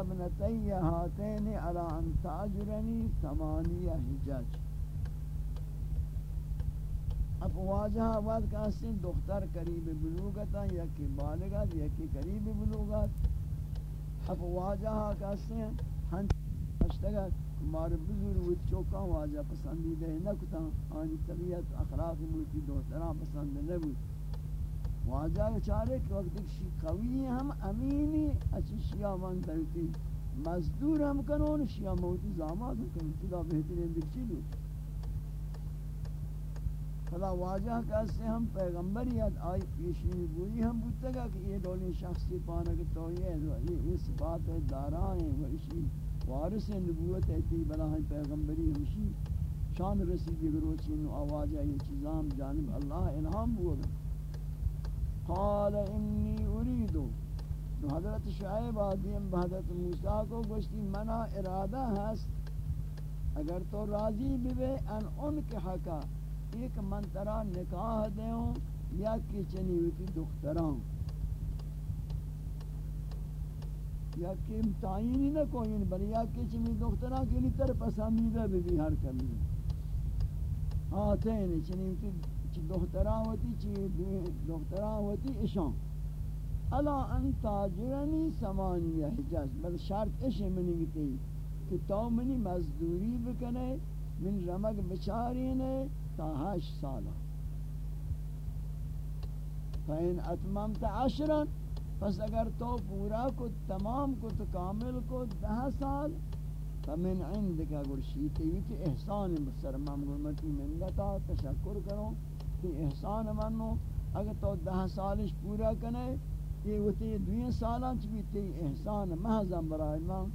ابنتی هاتین على ان تاجرنی ثمانیہ حجاج اب واجہ وقت کا سن دختر قریب بلوغتا یا کہ بالغت یا کہ قریب بلوغت اب واجہ کا سن ہنچ اشتگت مار بزرگ و چوکا واجہ پسندیدہ نہ کتا آنی طبیعت، اخلاق موتی دختران پسند نہ بود۔ واجہ چارے کہ وقت شی قوی ہم، امینی، اچھی شیعہ من کرتی مزدور ہم کنون شیعہ موتی زاماد کنون۔ خدا بہترین دکچی دو خدا واجہ کہتے ہم پیغمبریت آئی پیشنی بوئی ہم بودتا گا کہ یہ دولی شخصی پانا کہ تو یہ اس بات دارائیں و اسی وارث نبوت ہے، تی بلا ہم پیغمبری ہمشی شان رسیدی گروچی نو آواجہ یہ چیزام جانب اللہ الہام بوگا قال انی اریدو نو حضرت شعیب آدیم بحضرت موسیٰ کو گوشتی، منا ارادہ ہست اگر تو راضی بھی ان ان کے حقا ایک من ترا نکاح دیوں یا کی چنی ہوتی دختران یا کہ تعین نہ کوئی بل یا کہ چنی دختران کے لیے تر پسندیدہ بھی ہر کمی. ہاں تین چنی ہوتی دختران ہوتی چی؟ دختران ہوتی اشان الا ان تاجرنی سمانی حجاز. بل شرط اشی منی گتی. کہ تو منی مزدوری بکنے، من رمک بچاری نے تا ہشت سالا. فین اتممت عشرا پس اگر تو پورا کو تمام کو تو کامل کو دہ سال، فمن عندك اگر شیتی وی کہ احسان بسر ممگرمتی منگتا، تشکر کرو کہ احسان منو اگر تو دہ سالش پورا کنے یہ وتی دوین سالان چی تی احسان محضم برای من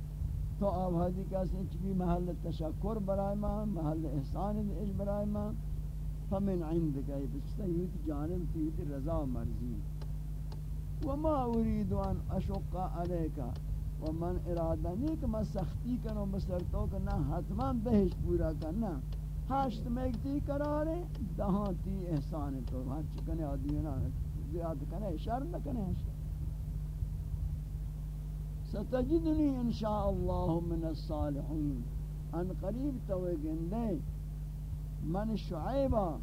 تو آبادی کسی چی محل تشکر برای من محل احسان اش برای من فمن عندك اي بستيت جانب تيت رضا مرضي وما اريد ان اشق عليك، ومن اراده نیک ما سختی کنو بسر تو کہ نہ حتما بہش پورا کرنا ہاشت میگتی قرارے دہاں تی احسان تو ہر چکنے آدمی نہ زیاد کنے، شر نہ کنے ہاشت ستجدنی انشاءاللہ من الصالحین۔ ان قریب تو گندے، من شعیبہ۔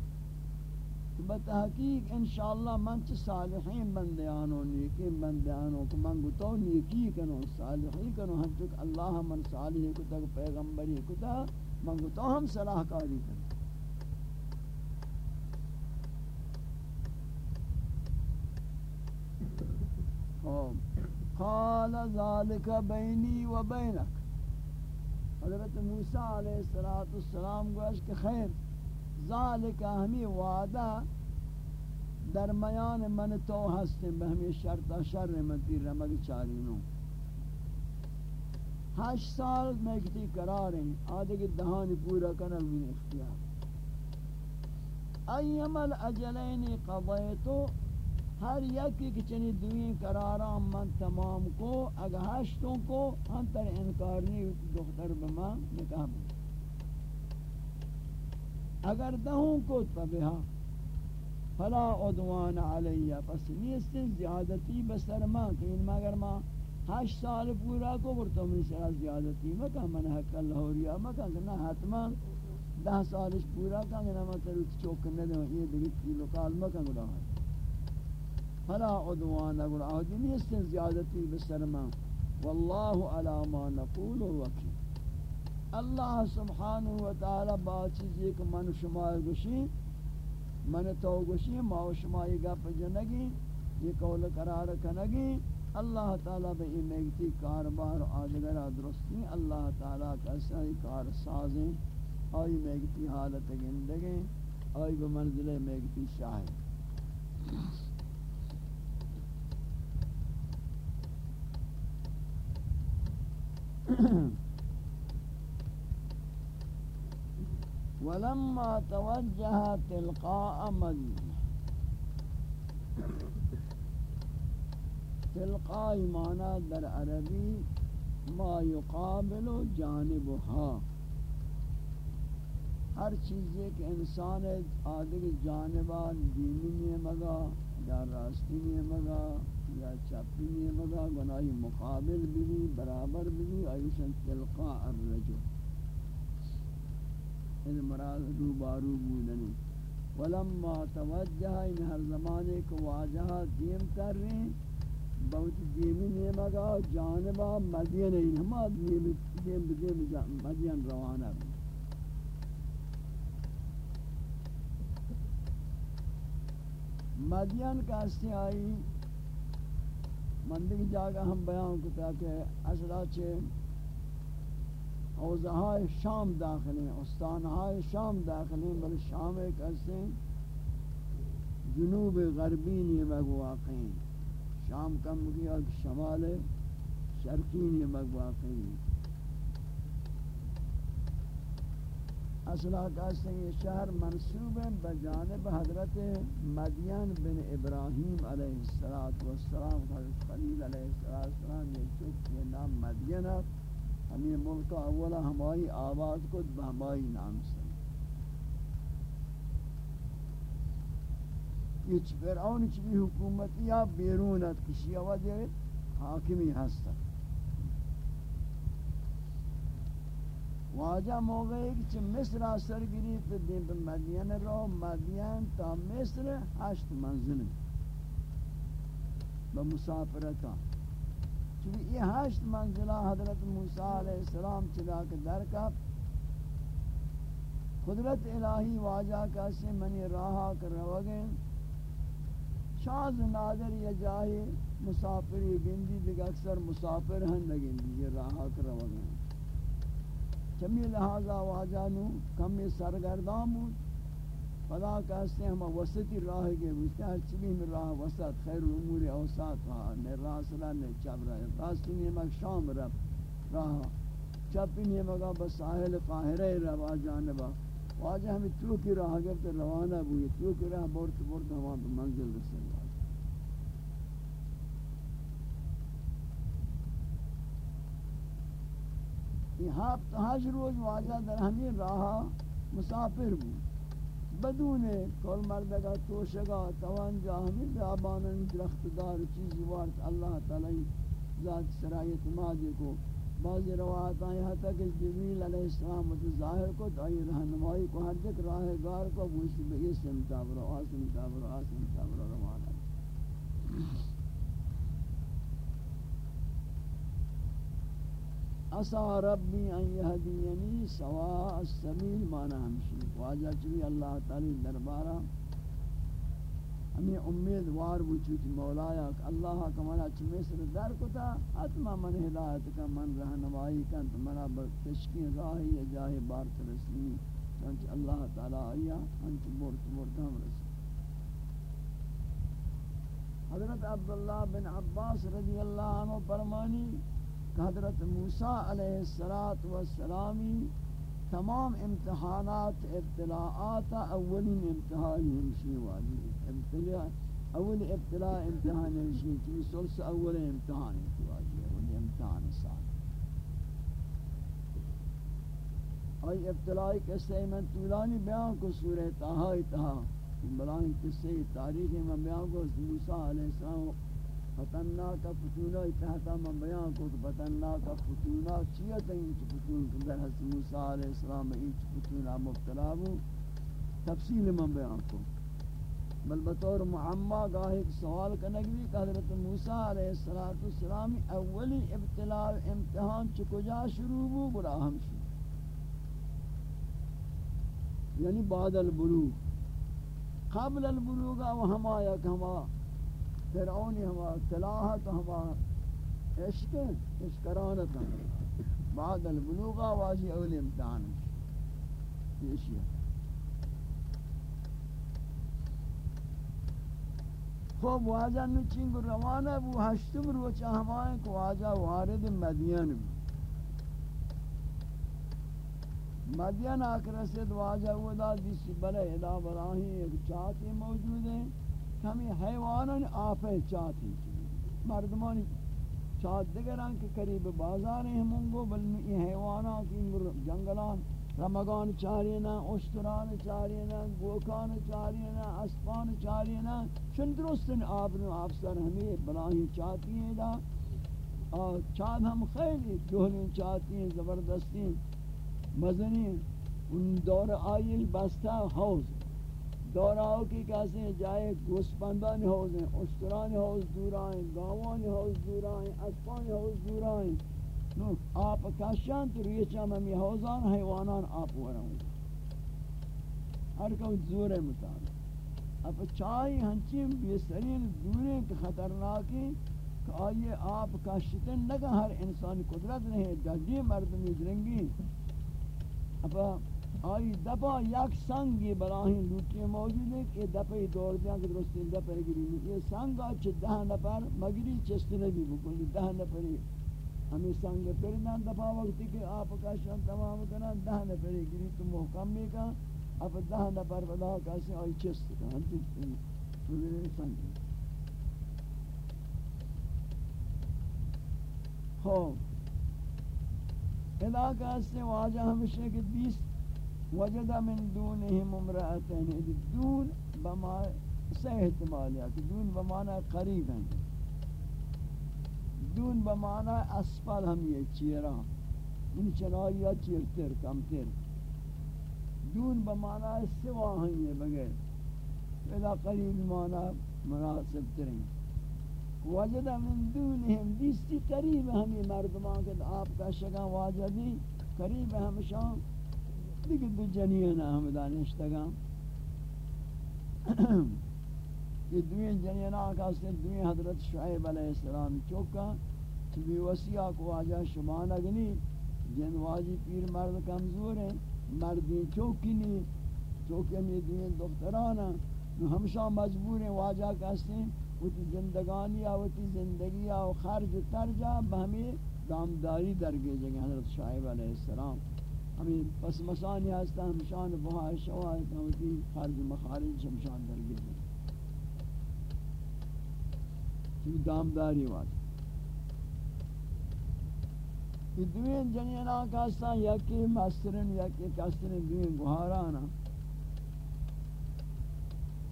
بتحقیق انشاءاللہ من چ صالحین بندیانو نیکی بندیانو، کہ من گتو نیکی کنو، صالحی کنو ہم چک اللہ من صالح کو تک پیغمبری کو تا من گتو ہم صلاح کاری کنو قال ذالک بینی و بینک۔ حضرت موسیٰ علیہ السلام گوش کہ خیر، ذالک ہمی وعدہ درمیان من تو ہستے بہمی شرط شر من منتی رمگ چارینوں ہشت سال میں کتی قرار ہیں آدھے کی دہانی پورا کنل من اختیار. ایم الاجلین قضیتو، ہر یکی کی چنی دوئیں قراران من تمام کو اگر ہشتوں کو ہم تر انکار نہیں دختر بما نکاح بنا اگر دہوں کو تبہا فلا عدوان علیہ پس نیستن زیادتی بسر ما کہ ان مگر ما ہشت سال پورا کو برتو من سرا زیادتی. مکہ من حق اللہ ہو ریا. مکہ کہ حتما دہ سالش پورا کہا کہ نہ تروت چوک نہ دے یہ دیگی کیلو کال. مکہ گڑا ہے فلا عدوان اگر آدی نیستن زیادتی بسر ما واللہ علی ما نقول وکیل. اللہ سبحانہ و تعالی با چیزی کہ من شما گوشی من تو گوشی ما شما یہ گپ جنگی یہ قول قرار کنگی اللہ تعالی بے میگتی کاربار آدگر درستی اللہ تعالی کا صحیح کار سازیں آئی میگتی حالت گندگیں آئی بمنزل میگتی شاہد ولما توجه تلقاء مدينة تلقاء معنى در عربی ما يقابل جانبها. ہر چیز ایک انسان آدھے جانبان دینی مگا یا راستی نہیں مگا یا چپی نہیں گناہی مقابل بھی، برابر بھی ایشن تلقاء الرجو ان مراد رو بارو بودنی. ولما توجہ ان ہر زمانے کو واجہ دیم کر رہے ہیں بہت دیمی نہیں مگا جانبا مدین این ہما دیم دیم دیم مدین روانہ بھی مدین کا اسی آئی مندی جاگا ہم بیان کتا کہ اصلا چھے اوزہائی شام داخلیں استانہائی شام داخلیں بل شام ایک اسی جنوب غربی نیمگ واقعیں شام کم گیا شمال شرقی نیمگ واقعیں اصلا کہتے ہیں یہ شہر منصوب ہے بجانب حضرت مدین بن ابراہیم علیہ السلام حضرت خلیل علیہ السلام، یہ چک یہ نام مدین ہے، ہمیں ملک اولا ہماری آواز کو بہمائی نام سے۔ یہ فرعون چبی حکومت یا بیرونت کسی وجہ حاکمی ہستا واجہ موقع ہے کہ مصر اثر گری تو دین پر مدین رو مدین تا مصر ہشت منزل. بمسافرتا چونکہ یہ ہشت منزلہ حضرت موسیٰ علیہ السلام چلا کے در کا قدرت الہی واجہ کیسے منی راہا کر روگیں شاز نادر یہ جاہی مسافری گندی دیکھ اکثر مسافر ہن لگیں یہ راہا کر روگیں چمی لہذا واجانو کمی سرگردان بود. فلا کہتے ہیں ہم وسطی راہ کے بودتے ہیں چلی میں راہ وسط، خیر الامور اوسط رہا نے راہ صلاح نے چپ رہا راستی نیمک شام رب راہ چپی نیمکا بساحل قاہرہ روا جانبا واجہ ہمیں تو کی راہ گئے روانہ بوئی تو کی راہ بورت بورت ہمان منزل رسل ہفت ہج روز واجہ در ہمیں راہا مسافر بود۔ بدون کل مردگا توشگا توانجا ہمیں بیابانن درخت دار چیزی وارد اللہ تعالی ذات سرایت مادی کو۔ بعض روایت آئی حتی کہ جبریل علیہ السلام ظاہر کو دائی رہنمائی کو، ہر جک راہ گار کو بوشی بئی سمتاب رو آسمتاب رو آسمتاب رو روانہ اسا ربی ان یهدینی سواء السبیل مانا ہمشی واجہ چوی اللہ تعالی دربارہ ہمیں امیدوار وجود مولایا کہ اللہ کمالا چمی سر در کتا، حتما من ہدایت کا من رہنمائی کن، تو منا تشکین راہی جاہ بار ترسلی چونچہ اللہ تعالی آیا انچ بورت بورت ہم رسی۔ حضرت عبداللہ بن عباس رضی اللہ عنہ فرمانی حضرت موسیٰ علیہ السلام والسلامی تمام امتحانات، ابتلاعات، اولین امتحان ہمشی واجی ابتلاع، اول ابتلاع امتحان ہمشی چلی سلس اول امتحان واجی اول امتحان سال. آئی ابتلاعی قصہ من طولانی بیان کو سورہ تاہائی تاہا بلائیں قصہ تاریخ میں بیان کو موسیٰ علیہ السلام فتنہ کا فتونہ اتحتا من بیان کو فتنہ کا فتونہ چیئتا ہیں چی فتون در حضرت موسیٰ علیہ السلام ایچ فتونہ مبتلا ہو تفصیل من بیان کو بل بطور معمہ گاہ ایک سوال کا نگوی کہ حضرت موسیٰ علیہ السلام اولی ابتلاع امتحان چکو جا شروع ہو برا ہم شروع یعنی بعد البلوغ. قبل البلوغ و ہم آیا کہ ہم فرعون ہما تلاحت ہما عشق عشقرانت ہما بعد البلوغ واجی اول امتحان یہ خوب واجہ نچنگ روانہ بو ہشتم روچہ ہمائیں کو واجہ وارد مدین بھی۔ مدین آکر رسید واجہ ودا دیسی بلے ادا براہی ایک چاہتی موجود ہیں۔ ہمیں حیوانان آفے چاہتی مردمانی چاہت دیگران کے قریب بازار ہیں منگو، بل یہ حیوانات کی جنگلان رمگان چارینا اشتران چارینا گوکان چارینا اسپان چارینا چون درستن آبن و آفسر ہمیں بلاہی چاہتی ہیں دا۔ اور چاند ہم خیلی جوہلین چاہتی ہیں، زبردستی مزنی ان دور آئی بستا حوض۔ دور آؤ کی کیسے جائے گوسپندان حوض ہیں اشتران حوض دور آئیں گاوان حوض دور آئیں اسپان حوض دور آئیں نو، آپ کاشان تو روی چام ہمی حوزان حیوانان آپ ورہوں۔ ہر کو زور مطابق۔ اب چاہی ہنچی بیسرین دوریں کہ خطرناکی کہ آئیے آپ کاشتن لگا ہر انسان قدرت نہیں جلدی مردمی درنگی اب آئی دپا یک سنگی بلاہین لوٹی موجود ہے کہ دپا دور دیاں کہ درستی دپا گری یہ سنگ آچھ دہ نپر مگری چست نبی بکلی دہ نپری ہمیں سنگ پھر نہ دفعہ وقتی کہ آپ کا شان تمام کرنا دہ نفر گری تو محکم میں کا اب دہ نفر بدا کیسے آئی چست کا ہم تو سنگ ہو ادا کیسے واجہ ہمشہ کہ بیس وجد من دونہم امرأتین دون بما سے احتمال ہے، کہ دون بمانا قریب ہیں۔ دون بمانا اسفل ہم یہ چیرا ان چنائی چیرتر کمتر دون بمانا سوا ہم یہ بغیر۔ پیدا قریب مانا مناسب ترین۔ وجد من دونہم دیستی قریب ہمی مردمان، کہ آپ کا شگا واجدی قریب ہمشان دیکھ دو جنین احمدان اشتگاں یہ دوئیں جنینہ کا سے دوئیں حضرت شعیب علیہ السلام چوکا چبی وسیعہ کو آجا شمانہ گنی جن واجی پیر مرد کمزور ہیں مردی چوکی نہیں چوکی ہمیں دوئیں دکترانا ہمشہ مجبور ہیں واجہ کہتے ہیں وہ زندگانی آو تی زندگی آو خرج ترجا بہمی دامداری درگے جگہ حضرت شعیب علیہ السلام. ہمیں پس مسانی ہستا ہمشان بہا شواہد ہوتی خرج مخارج ہمشان درگے جگہ چی دامداری واد. یہ دوین جنین آکاستا یکی مسترن، یکی کسترن، دوین گوھارانا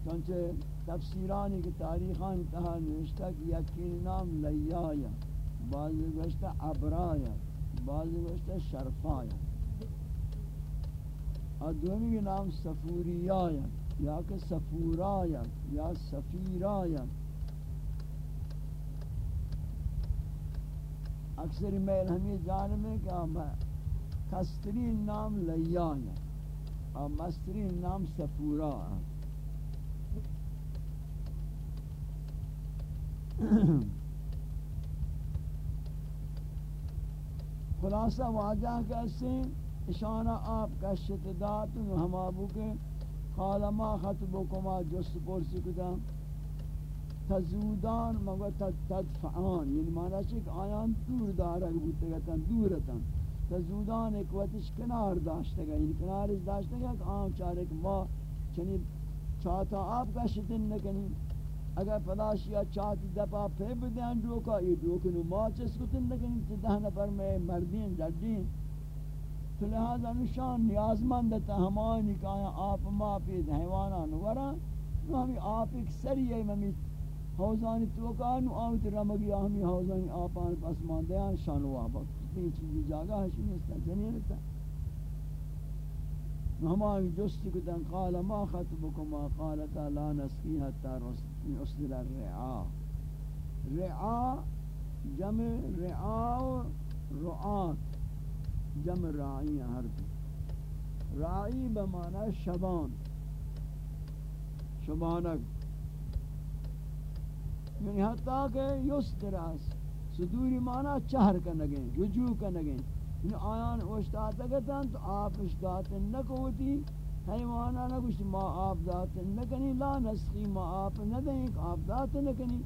چونچہ تفسیرانی کی تاریخان تہا نوشتا کہ یکی نام لیایا بعضی گوشتا عبرایا بعضی گوشتا شرفایا اور دومی کے نام سفوریایا یا کہ سفورایا یا سفیرایا اکثر میل ہمیں جانب ہے کہ کسترین نام لیان اور مسترین نام سفورا خلاصہ واجہ کیسے اشانہ آپ کا شتدات ہم آبو کے خالما خطبکما جست پرسی کتا تزودان مگو تدفعان یعنی معنی چی کہ آیان دور دارک بودتا گتا دورتا تزودان ایک وقتش کنار داشتا گا یعنی کنارش داشتا گا کہ آن چارے ما چنی چاہتا آپ کا شتن نکنی. اگر پلاشیا چاہتی دپا پہ بدین ڈوکا یہ ڈوکنو ما چس کتن نکنی، چی دہن پر میں مردین جدین تو لہذا نشان نیازمندتا ہمانی کہ آپ ما پید حیوانان ورا ہمیں آپ ایک سری ہے ممی حوزانی توکان، و آوت رمگی آہمی حوزانی آپان پس ماندیان شانو آبا یہ چیزی جاگا ہے شنیستا جنیرتا ہماری جستی کتن، قال ما خطبکما قالتا لا نسکی حتی اصدر الرعا. رعا، جمع رعا و رعات. جمع راعی ہر دو۔ راعی بمانا شبان۔ شبانک۔ یعنی حتیٰ کہ یستراس صدوری مانا چہر کا نگیں رجوع کا نگیں یعنی آیان اوشتاتا گتاں تو آپ اشتاتن نکوتی حیوانا نگوشت ما آپ داتن نکنی، لا نسخی ما آپ ندیں آپ داتن نکنی۔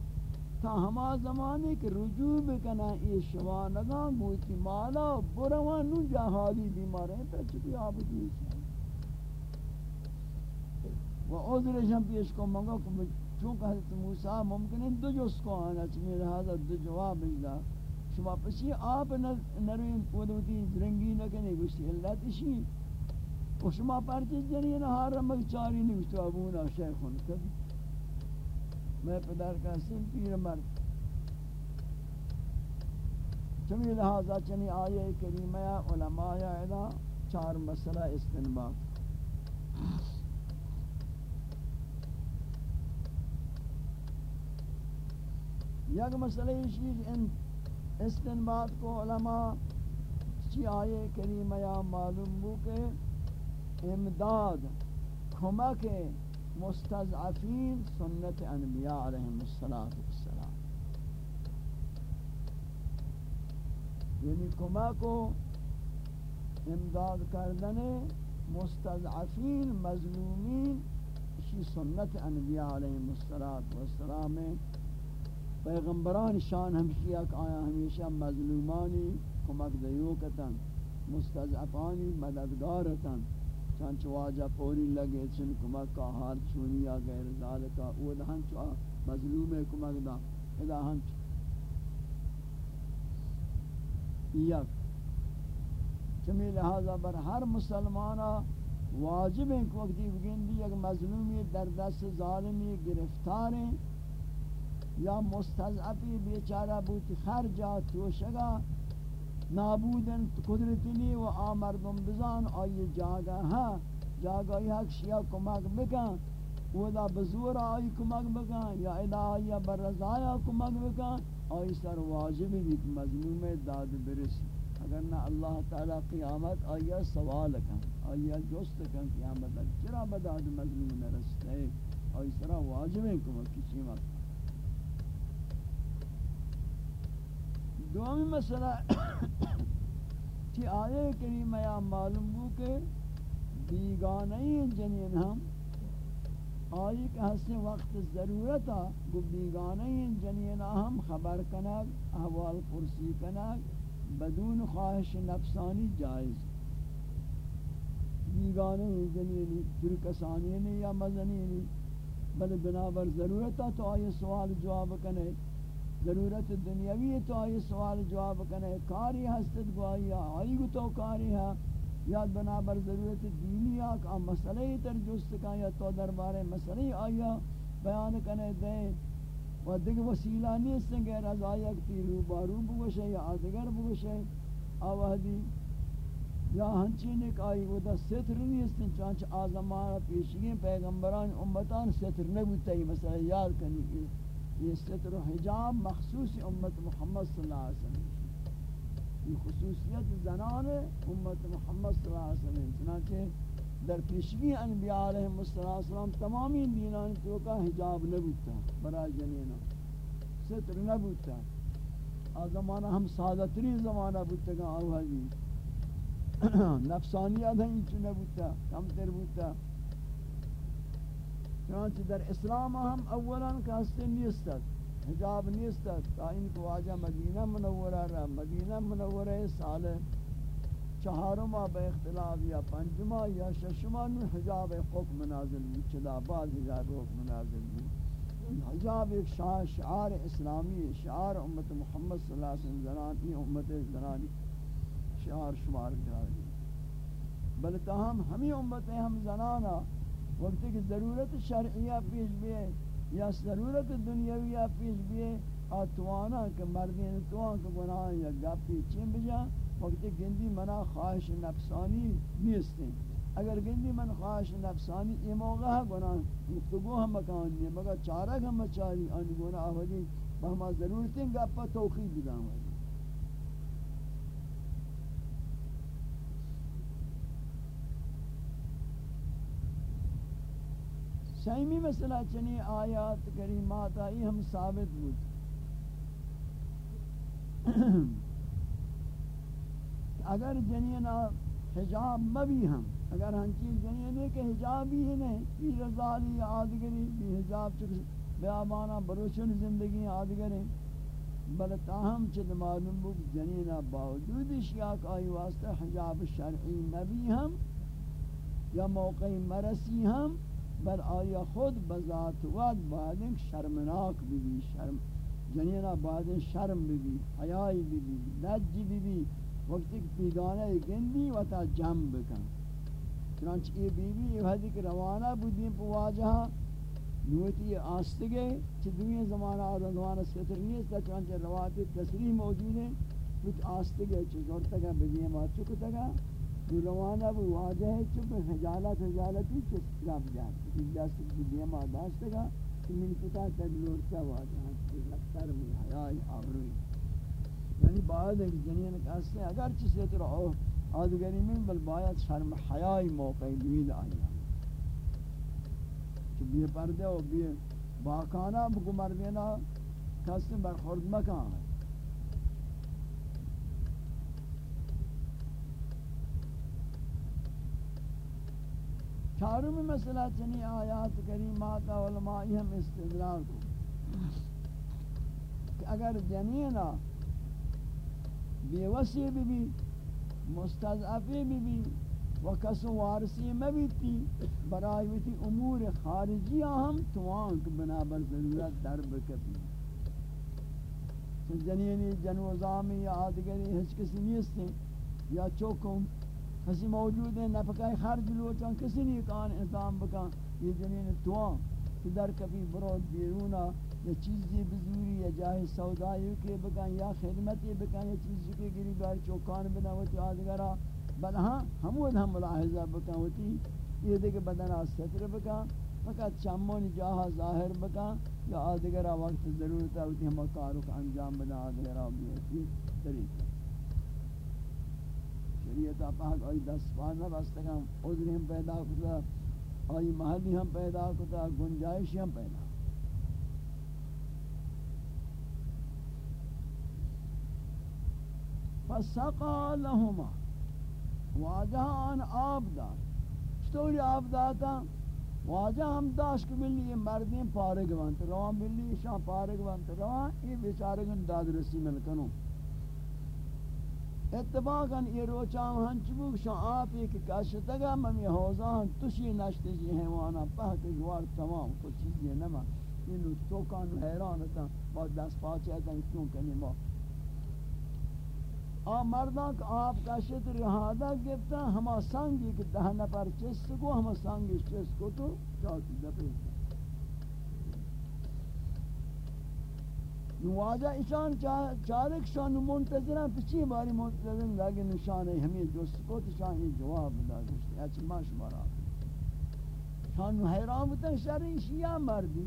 تا ہما زمانے کے رجوع بکنا یہ شوانگاں بوتی مالا بروان نو جہادی بیمار ہیں پر چکی آپ دیسی و عذر عذرشم پیش کو منگا چونکہ حضرت موسیٰ ممکن ہے دو جس کو آنا چمی لہذا دو جواب اجدا شما پسی آپ نروین پودوتی زرنگی نکنے گوشتی اللہ تشی و شما پرچی جنین حرم چاری نیست ابونا شیخون کبھی۔ میں پدر کا سن پیر مرد چمی لہذا چنی آیے کریمہ علماء ادا چار مسئلہ استنباط یک مسئلہ چیز ان استنباط کو علماء چی آئے کریمہ معلوم ہو کہ امداد کمک مستضعفین سنت انبیاء علیہم السلام یعنی کمک و امداد کردن مستضعفین، مظلومین اسی سنت انبیاء علیہم السلام پیغمبران شان ہمشیہ کہ آیا، ہمیشہ مظلومانی کمک دیوکتن مستضعفانی مددگارتن چانچ واجہ پوری لگے چن کمک کا حال چونی یا غیر ذالکا او دہن چو مظلوم کمک دا ادا ہن یک چمی لہذا بر ہر مسلمانہ واجب ہیں کہ وقتی بگندی یک مظلومی در دست ظالمی گرفتار ہیں یا مستضعفی بیچارہ بوتی خرجا توشگا نابودن قدرتی و آمردم بزان آئی جاگا ہاں جاگا حق شیعہ کمک بکن و دا بزور آئی کمک بکن، یا ادا آئی بررزایا کمک بکن، آئی سر واجب بھی مظلوم داد برسی۔ اگر نہ اللہ تعالی قیامت آیا سوال کن آیا جست کن، قیامت چرا بداد مظلوم نرستے، آئی سر واجب کمک کسی وقت دومی مسئلہ کہ آئے کریمہ یا معلوم ہو کہ بیگانئی جنین ہم آئی کہ ہستے وقت ضرورتا گو بیگانئی جنین ہم، خبر کنک احوال پرسی کنک بدون خواہش نفسانی جائز۔ بیگانئی جنینی ترکسانی یا مزنینی بل بنابر ضرورتا تو آئی سوال جواب کنے۔ ضرورت دنیاوی تو آئی سوال جواب کنے کاری ہستت گوائی آئی گو تو کاری ہے؟ یا بنابر ضرورت دینی آکا مسئلہ تر جست کا یا تو دربارے مسئلہ آیا بیان کنے دے۔ و دیکھ وسیلہ نیستن گے رضا یک تیرو بارو بگوشے یا آدگر بگوشے آوہدی یا ہنچین ایک آئی، وہ دا ستر نیستن چانچ آزمان پیشگین پیغمبران، امتان ستر نبوتا ہی مسئلہ یاد کنی یہ ستر و حجاب مخصوص امت محمد صلی اللہ علیہ وسلم یہ خصوصیت زنان امت محمد صلی اللہ علیہ وسلم، چنانچہ در پیشگی انبیاء علیہ السلام تمامی دینان تو کا حجاب نبوتا برای جنینا ستر نبوتا آ زمانہ ہم سادتری زمانہ بوتا گا آوہ جی نفسانیت ہیں انچو نبوتا کم تر بوتا چنانچہ در اسلام ہم اولا کہستے نیستت حجاب نیستت تا ان کو آجا مدینہ منورہ رہا مدینہ منورہ سال چہارما بے اختلاف یا پنجما یا ششما نو حجاب حکم نازل ہوئی چلا بعد حجاب حکم نازل ہوئی حجاب ایک شعار اسلامی شعار امت محمد صلی اللہ علیہ وسلم زنان یہ امت زنانی شعار شمار جاری بلکہ ہم ہمیں امتیں ہم زنانا وقت کی ضرورت شرعیہ پیش بھی ہے یا ضرورت دنیاویہ پیش بھی ہے آتوانا کہ مردین یعنی توان کہ گناہ یا گپی چین بجا وقت گندی منا خواہش نفسانی نیستیں اگر گندی من خواہش نفسانی یہ موقع ہے گناہ گفتگو ہم مکان نہیں مگر چارک ہم چاری آنی گناہ آہدی بہما ضرورتیں گپا توقید بدام ہے سیمی مسئلہ چنی آیات کریمات آئی ہم ثابت بود۔ اگر جنینا حجاب مبی ہم، اگر ہم چیز جنینے کے حجاب ہی نہیں یہ رضالی آدگری بھی حجاب چکے بیابانا بروشن زندگی آدگری۔ بل تاہم چد معلوم بود جنینا باوجود اشیاء آئی واسطہ حجاب شرعی نبی ہم یا موقع مرسی ہم۔ بل آیا خود بذات وقت بعد شرمناک بھی شرم جنینا بعد شرم بھی حیائی بھی لج بھی وقت ایک پیگانہ گندی و تا جم بکن. چنانچہ یہ بی بی یہ حدی کہ روانہ بودیم پو واجہا نوتی آستگے چھ دوئیں زمانہ آدھا زمانہ ستر نہیں ہے چنانچہ رواتی تصریح موجود ہیں کچھ آستگے چھ زورتگا بدیم آچکتگا دو روانہ بو واجہ ہے چھ حجالت حجالتی چھ رب جات دست بدیم آدھاشتگا کہ من پتا تدلور تبلورتا واجہ ہے لکتر میں حیائی آبروی یعنی بعد ایک جنین کہتے ہیں اگر چیزیں تو رہو آدھگری میں بل باید شرم حیائی موقع دوید آیا کہ بیئے پردے ہو بیئے باکانا بکو مردینا کہتے ہیں برخورد مکان ہے؟ چاروں مسئلہ چنی آیات کریمات علمائی ہم استدلال کو۔ کہ اگر جنینہ بیوسی بھی بھی مستضعفی بھی بھی و کس وارسی مبیتی برای ویتی امور خارجی ہم توانک بنابر ضرورت در بکبی جنینی جنوزامی یا آدگری ہچ کسی نیستے، یا چوکم کسی موجود ہیں، نفقہ خرج لوچان کسی نہیں کان انتام بکا یہ جنین توان کہ در کبھی برود بیرونہ یا چیزی بزوری، یا جاہ سودائی کے بکن یا خدمتی بکن یا چیزی کے گری بار چوکان بناوتی آدگرہ بل ہاں ہمود ہم ملاحظہ بکن ہوتی، یہ دیکھ بدن ستر بکن فقط چمون جاہ ظاہر بکن یا آدگرہ وقت ضرورت ہوتی، ہم کارک انجام بنا آدگرہ بیتی، طریقہ. شریعت پاک آئی دست پانا بستکم عذر ہم پیدا کتا، آئی محلی ہم پیدا کتا گنجائش ہم پیدا فسقا لهما واجہ آن آب داد چطوری آب داتا، واجہ ہم داشت کہ ملی یہ مردین پارگ وانت روان ملی شان پارگ وانت روان، یہ بیچارگن داد رسی ملکنوں۔ اتفاقا یہ روچام ہنچ بوک شان آپ ایک کاشتگا ممی حوزان تشی نشتی جی حیوانا پہک جوار تمام کچھ چیزی نما یہ توکان حیرانتا با دست پاچے تا کیوں کنی ما آ مردان کہ آپ کا شد رہادہ گفتا، ہما سانگی کہ دہ نفر چست کو، ہما سانگی چست کو تو چاہتی دفعی۔ نواجہ اشان چارک شان منتظران پچی باری منتظران لگے نشان ہے ہمیں دوست کو یہ جواب دا گشتی اچھ ما شمارا شان حیران بتا شرعی شیعہ مردی.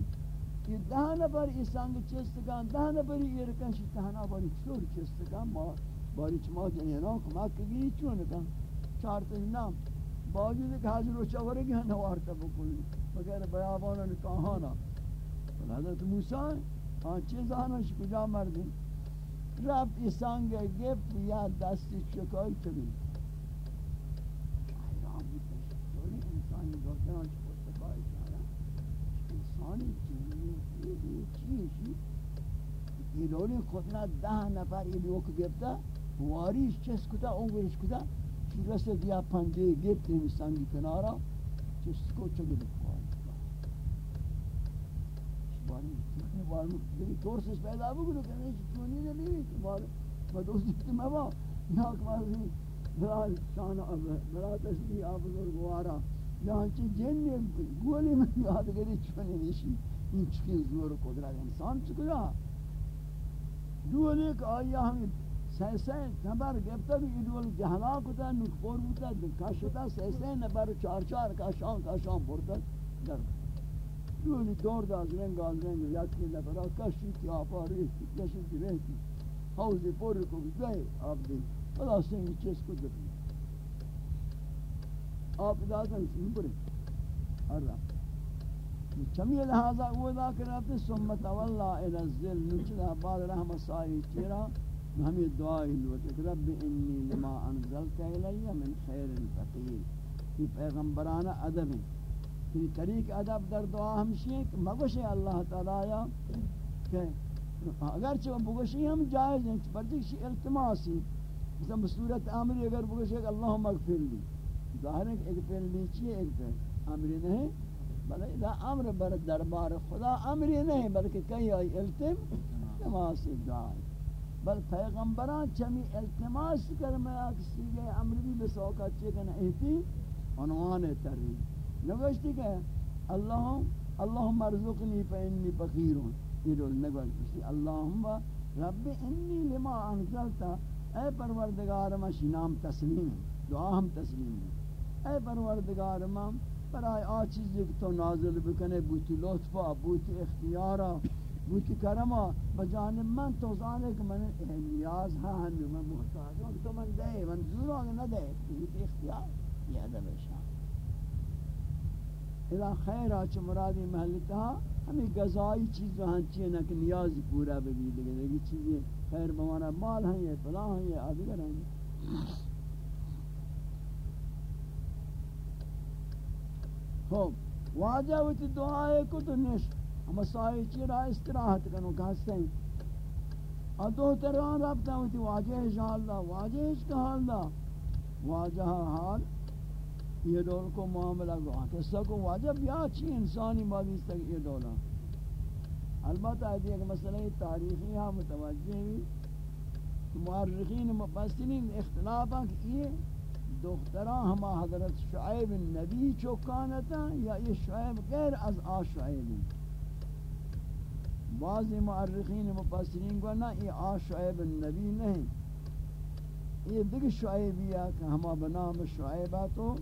یہ دہ نفر اس سانگ چست کان دہ نفر یہ رکن شی تہنا باری چطور چست کان باری چما جنینا کمک کگی چون کن؟ چار تا نام. باوجود کہ حاضر و چورے گی نوارتا بکلی مگر بیابانا نکاہانا حضرت موسیٰ آن چیز آنا کجا مردی رفت ایسان گئے گفت، یا دستی چکای چلی حیران بودتا شکوری انسانی دوستان چکو چکای چارا انسانی چیزی چیزی؟ یہ لولی خودنا ده نفر یہ لوک گفتا واریش چس کتا اونگرش کتا چی رسے دیا پنجے گیت نمی سنگی کنارا، چس کو چگل خواه باری دیگه تورسش پیدا بگرو که نیش چونی نمیوی که باری با دوست دیتی مبا یا کمازی برای شان برای تشبیه آبزرگوارا یا چی جن گولی من یادگری چونی نیشی این چکی زور و قدرت انسان چکا دولی که آیا همین سه سه نبر گفته بی ایدول جهلا کتا، نکپور بوتا کشتا سه سه نبر چار چار کشان کشان برتا در دولی دور داز رنگ آز رنگ یکی نبرا کشی تی آپا ریشتی کشی تی ریشتی حوزی پوری کو بیدوی آب دی خدا سنگی چیز کو دبی آب دادن سنگی بری ہر رفت چمی لہذا وہ دا کرتے سمت واللہ الى الزل نچلا بعد رحمت سائی چیرا ہمیں دعائی لوٹے رب انی لما انزلت علی من خیر فقیر یہ پیغمبرانہ ادب ہے کہ طریق ادب در دعا ہمشی ہے کہ مگوش اللہ تعالی کہ اگرچہ وہ بگوشی ہم جائز ہیں پرچہ کسی التماسی مثلا بصورت عامری اگر بگوشی کہ اللہم اغفر لی۔ ظاہر ہے کہ ایک پیر لیچی ہے، ایک پیر عامری نہیں۔ بلکہ اذا امر بر دربار خدا امری نہیں، بلکہ کئی آئی التم تماسی دعائی بل پیغمبران چمی التماس کر میں کسی گئے امر بھی بسوکا چکن ایتی عنوان ترغیب نگوشتی کہ اللہم اللہم ارزقنی فإنی فقیرون. یہ رول نگوشتی اللہم رب انی لما انزلتا اے پروردگار ما شنام تسلیم. دعا ہم تسلیم. اے پروردگار ما برای آ چیزی کہ تو نازل بکنے بوتی لطفا بوتی اختیارا بوتی کرما. بجانب من تو زانے کہ من نیاز ہاں ہنو من محتاج ہوں تو من دے من زور آگے نہ دے بوتی اختیار. یہ عدم شان الہ خیر آچ مرادی محلتہ ہمیں غذائی چیز وہاں چیئے نا کہ نیازی پورا بھی دیگے دیگے چیزیں خیر بمانا مال ہیں یہ پلا ہیں یہ آدھگر ہیں۔ خوب، واجہ ہوتی دعائے کو تو نش، ہم سائے سائی چیرا استراحت کنو کہستے ہیں۔ اور دو تران رابطہ ہوتی واجہ انشاءاللہ واجہ اس کا حال دا۔ واجہ حال یہ دول کو معاملہ گو قصہ کو واجہ بیا چی انسانی مادی تک یہ دولا البتہ ہے کہ مسئلہ تاریخی ہاں متوجہ ہوئی مؤرخین مفسرین اختلاف ہیں کہ یہ دختران ہما حضرت شعیب نبی چوکانتا یا یہ شعیب غیر از آ شعیب بعض معرخین مفسرین کو نا یہ آ شعیب نبی نہیں۔ یہ دیکھ شعیبیہ کہ ہما بنام شعیبہ تو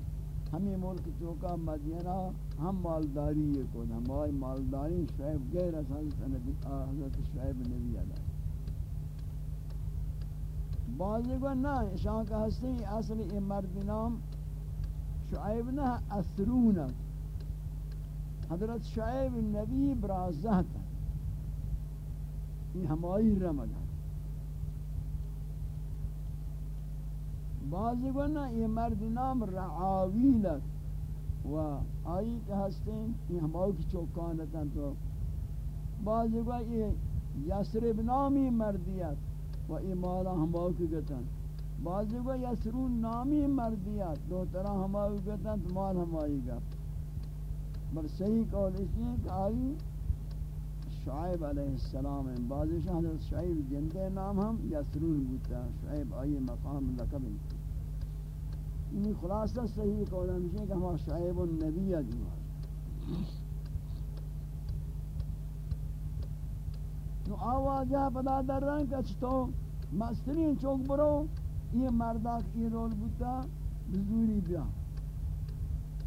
ہمیں ملک چوکا مدینہ ہم مالداری کو ہماری مالداری شعیب غیر از حضرت شعیب نبی علیہ بعضی کو نہ شان کا ہستی اصل یہ مرد نام شعیب نہ اسرون حضرت شعیب نبی برازہ تھا یہ ہماری رمض بعضی کو نہ یہ مرد نام رعاویل و آئی کہ ہستے یہ ہماری کی چوکانتا تو. بعضی کو یہ یسرب نامی مردیت و ای مالا ہماو کی گتن. بعضی کو یسرون نامی مردیات دو طرح ہماو کی گتن، تو مال ہمائی گا بر صحیح قول اس لیے کہ آئی شعیب علیہ السلام ہیں. بعضی شاہ حضرت شعیب جندے نام ہم یسرون بوتا شعیب آئی مقام لقب انہی خلاصہ صحیح قول ہمشہ کہ ہمارا شعیب النبی جمعہ نو آوازہ پدا در رنگ کچھ مسترین چوک برو. یہ مردہ کی رول بوتا بزوری بیا.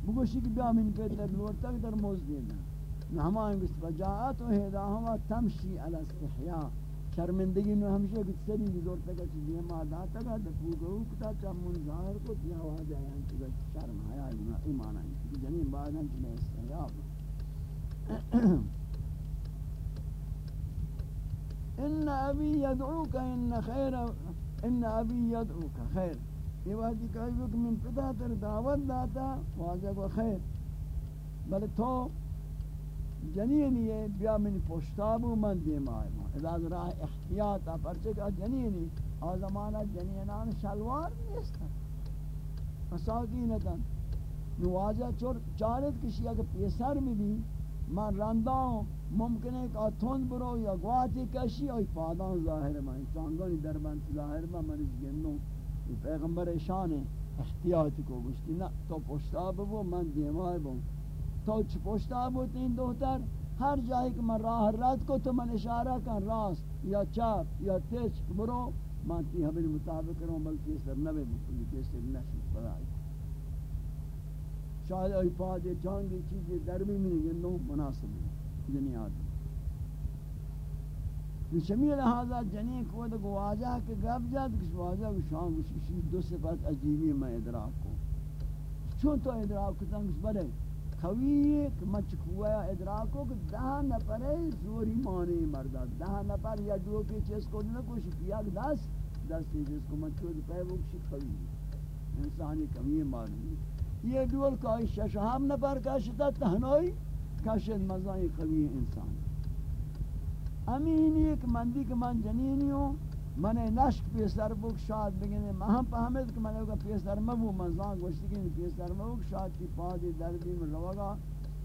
بگوشی کہ بیا من پیتر لور تک در موز دینا نو ہمائیں گست بجاعت و حیدہ ہما تمشی علی استحیاء. شرمندگی نو ہمشہ کچھ سری بزور تک چیز یہ مادہ تک دفو گو کتا چمون ظاہر کو دیا آواز آیا ہم چیز شرم حیاء ایمان آئی جنین بعد ہم چیز استحیاء ان ابی یدعوک ان خیر ان ابی یدعوک خیر. یہ بات کہا کہ من پتا تر دعوت داتا واجہ کو خیر. بل تو جنین یہ بیا من پشتابو من دیم آئی ما۔ اداز راہ احتیاطا پرچے کہ جنینی آزمانہ یعنی جنینان شلوار نیستا مساکینتا نواجہ چارت کشی اگر پیسر میں بھی من رنداؤں ممکن ہے کہ تون برو یا گواتی کشی اور پادان ظاہر میں چانگانی دربند ظاہر میں من اس گنوں پیغمبر شان احتیاط کو گشتی نا تو پشتا بو، من دیمائے بو۔ تو چھ پشتا بو تین دوتر، ہر جائے کہ من راہ رد کو تو من اشارہ کن راست، یا چاپ، یا تیچ، برو، من تی حبیل مطابق کروں بلکہ سر نبے بکلی کیسے نشد پڑھائی شاید ای پادے جانگی چیزیں درمی میں گنوں مناسب ہے یعنی دنیا دی شمی لہذا جنین کو تو گواجہ کہ گب جات کس واجہ کو شان کو دو صفات عجیبی میں ادراک کو۔ چون تو ادراک کو تنگ بڑے۔ خوی کہ مچ کھوایا ادراک کو کہ دہ نفرے زوری مانی مردا دہ نفر یا دو کی چیز کو نہ کوئی کیا دس دس چیز کو مچ کو پہ وہ شی خوی انسانی کمی معلوم یہ دول کا ششہم نفر کا شتا تہنوئی کشد مزای قوی انسان۔ امین ایک مندی کہ من جنینی ہوں۔ من نشک پیسر بک شاد بگنے مہم پہمید کہ من اوگا پیسر مبو مزان گوشتی کہ پیسر مبو، شاد تی پادی دربی من روگا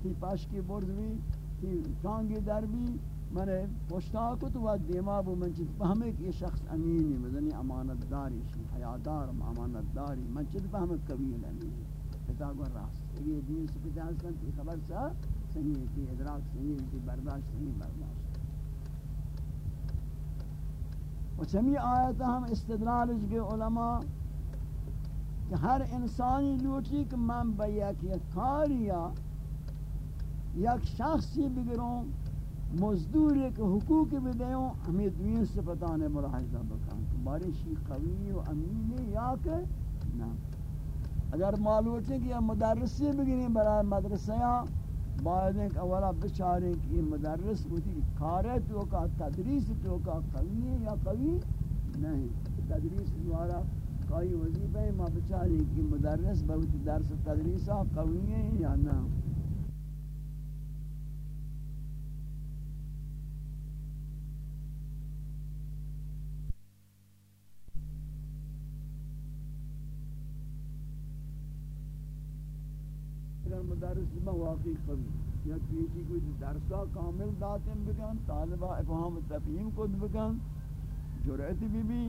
تی پشکی بردوی، تی کانگی دربی من پشتا کو تو دیما بو، من چیز پہمے کہ یہ شخص امینی، مدنی امانت داری شی، حیادار امانت داری، من چیز پہمے قبیل امینی جی؟ پتا کو راست یہ دین سے پتا کی خبر سا صحیح کی ادراک صحیح کی برداشت صحیح برداشت۔ و چمی آیت ہم استدلال کے علماء کہ ہر انسانی لوٹی کہ من با یک کاریا یک شخصی بگروں، مزدور ایک حقوق بدیوں، ہمیں دوین صفتان ملاحظہ بکن کہ باری شی قوی و امین یا کہ نا اگر معلوم ہے کہ یہ مدرسی بگنی برای مدرسیاں بعد ایک اولا بچارے کہ یہ مدرس ہوتی کارے تو کا تدریس تو کا قوی ہے یا قوی نہیں. تدریس دوارا کوئی وظیفہ ہے ما بچارے کہ مدرس بہت درس تدریسہ قوی ہے یا نہ مدرس جی میں واقعی قوی یا کسی کوئی درسا کامل داتن بکن طالبہ افہام تفہیم کد بکن جرعت بھی بھی،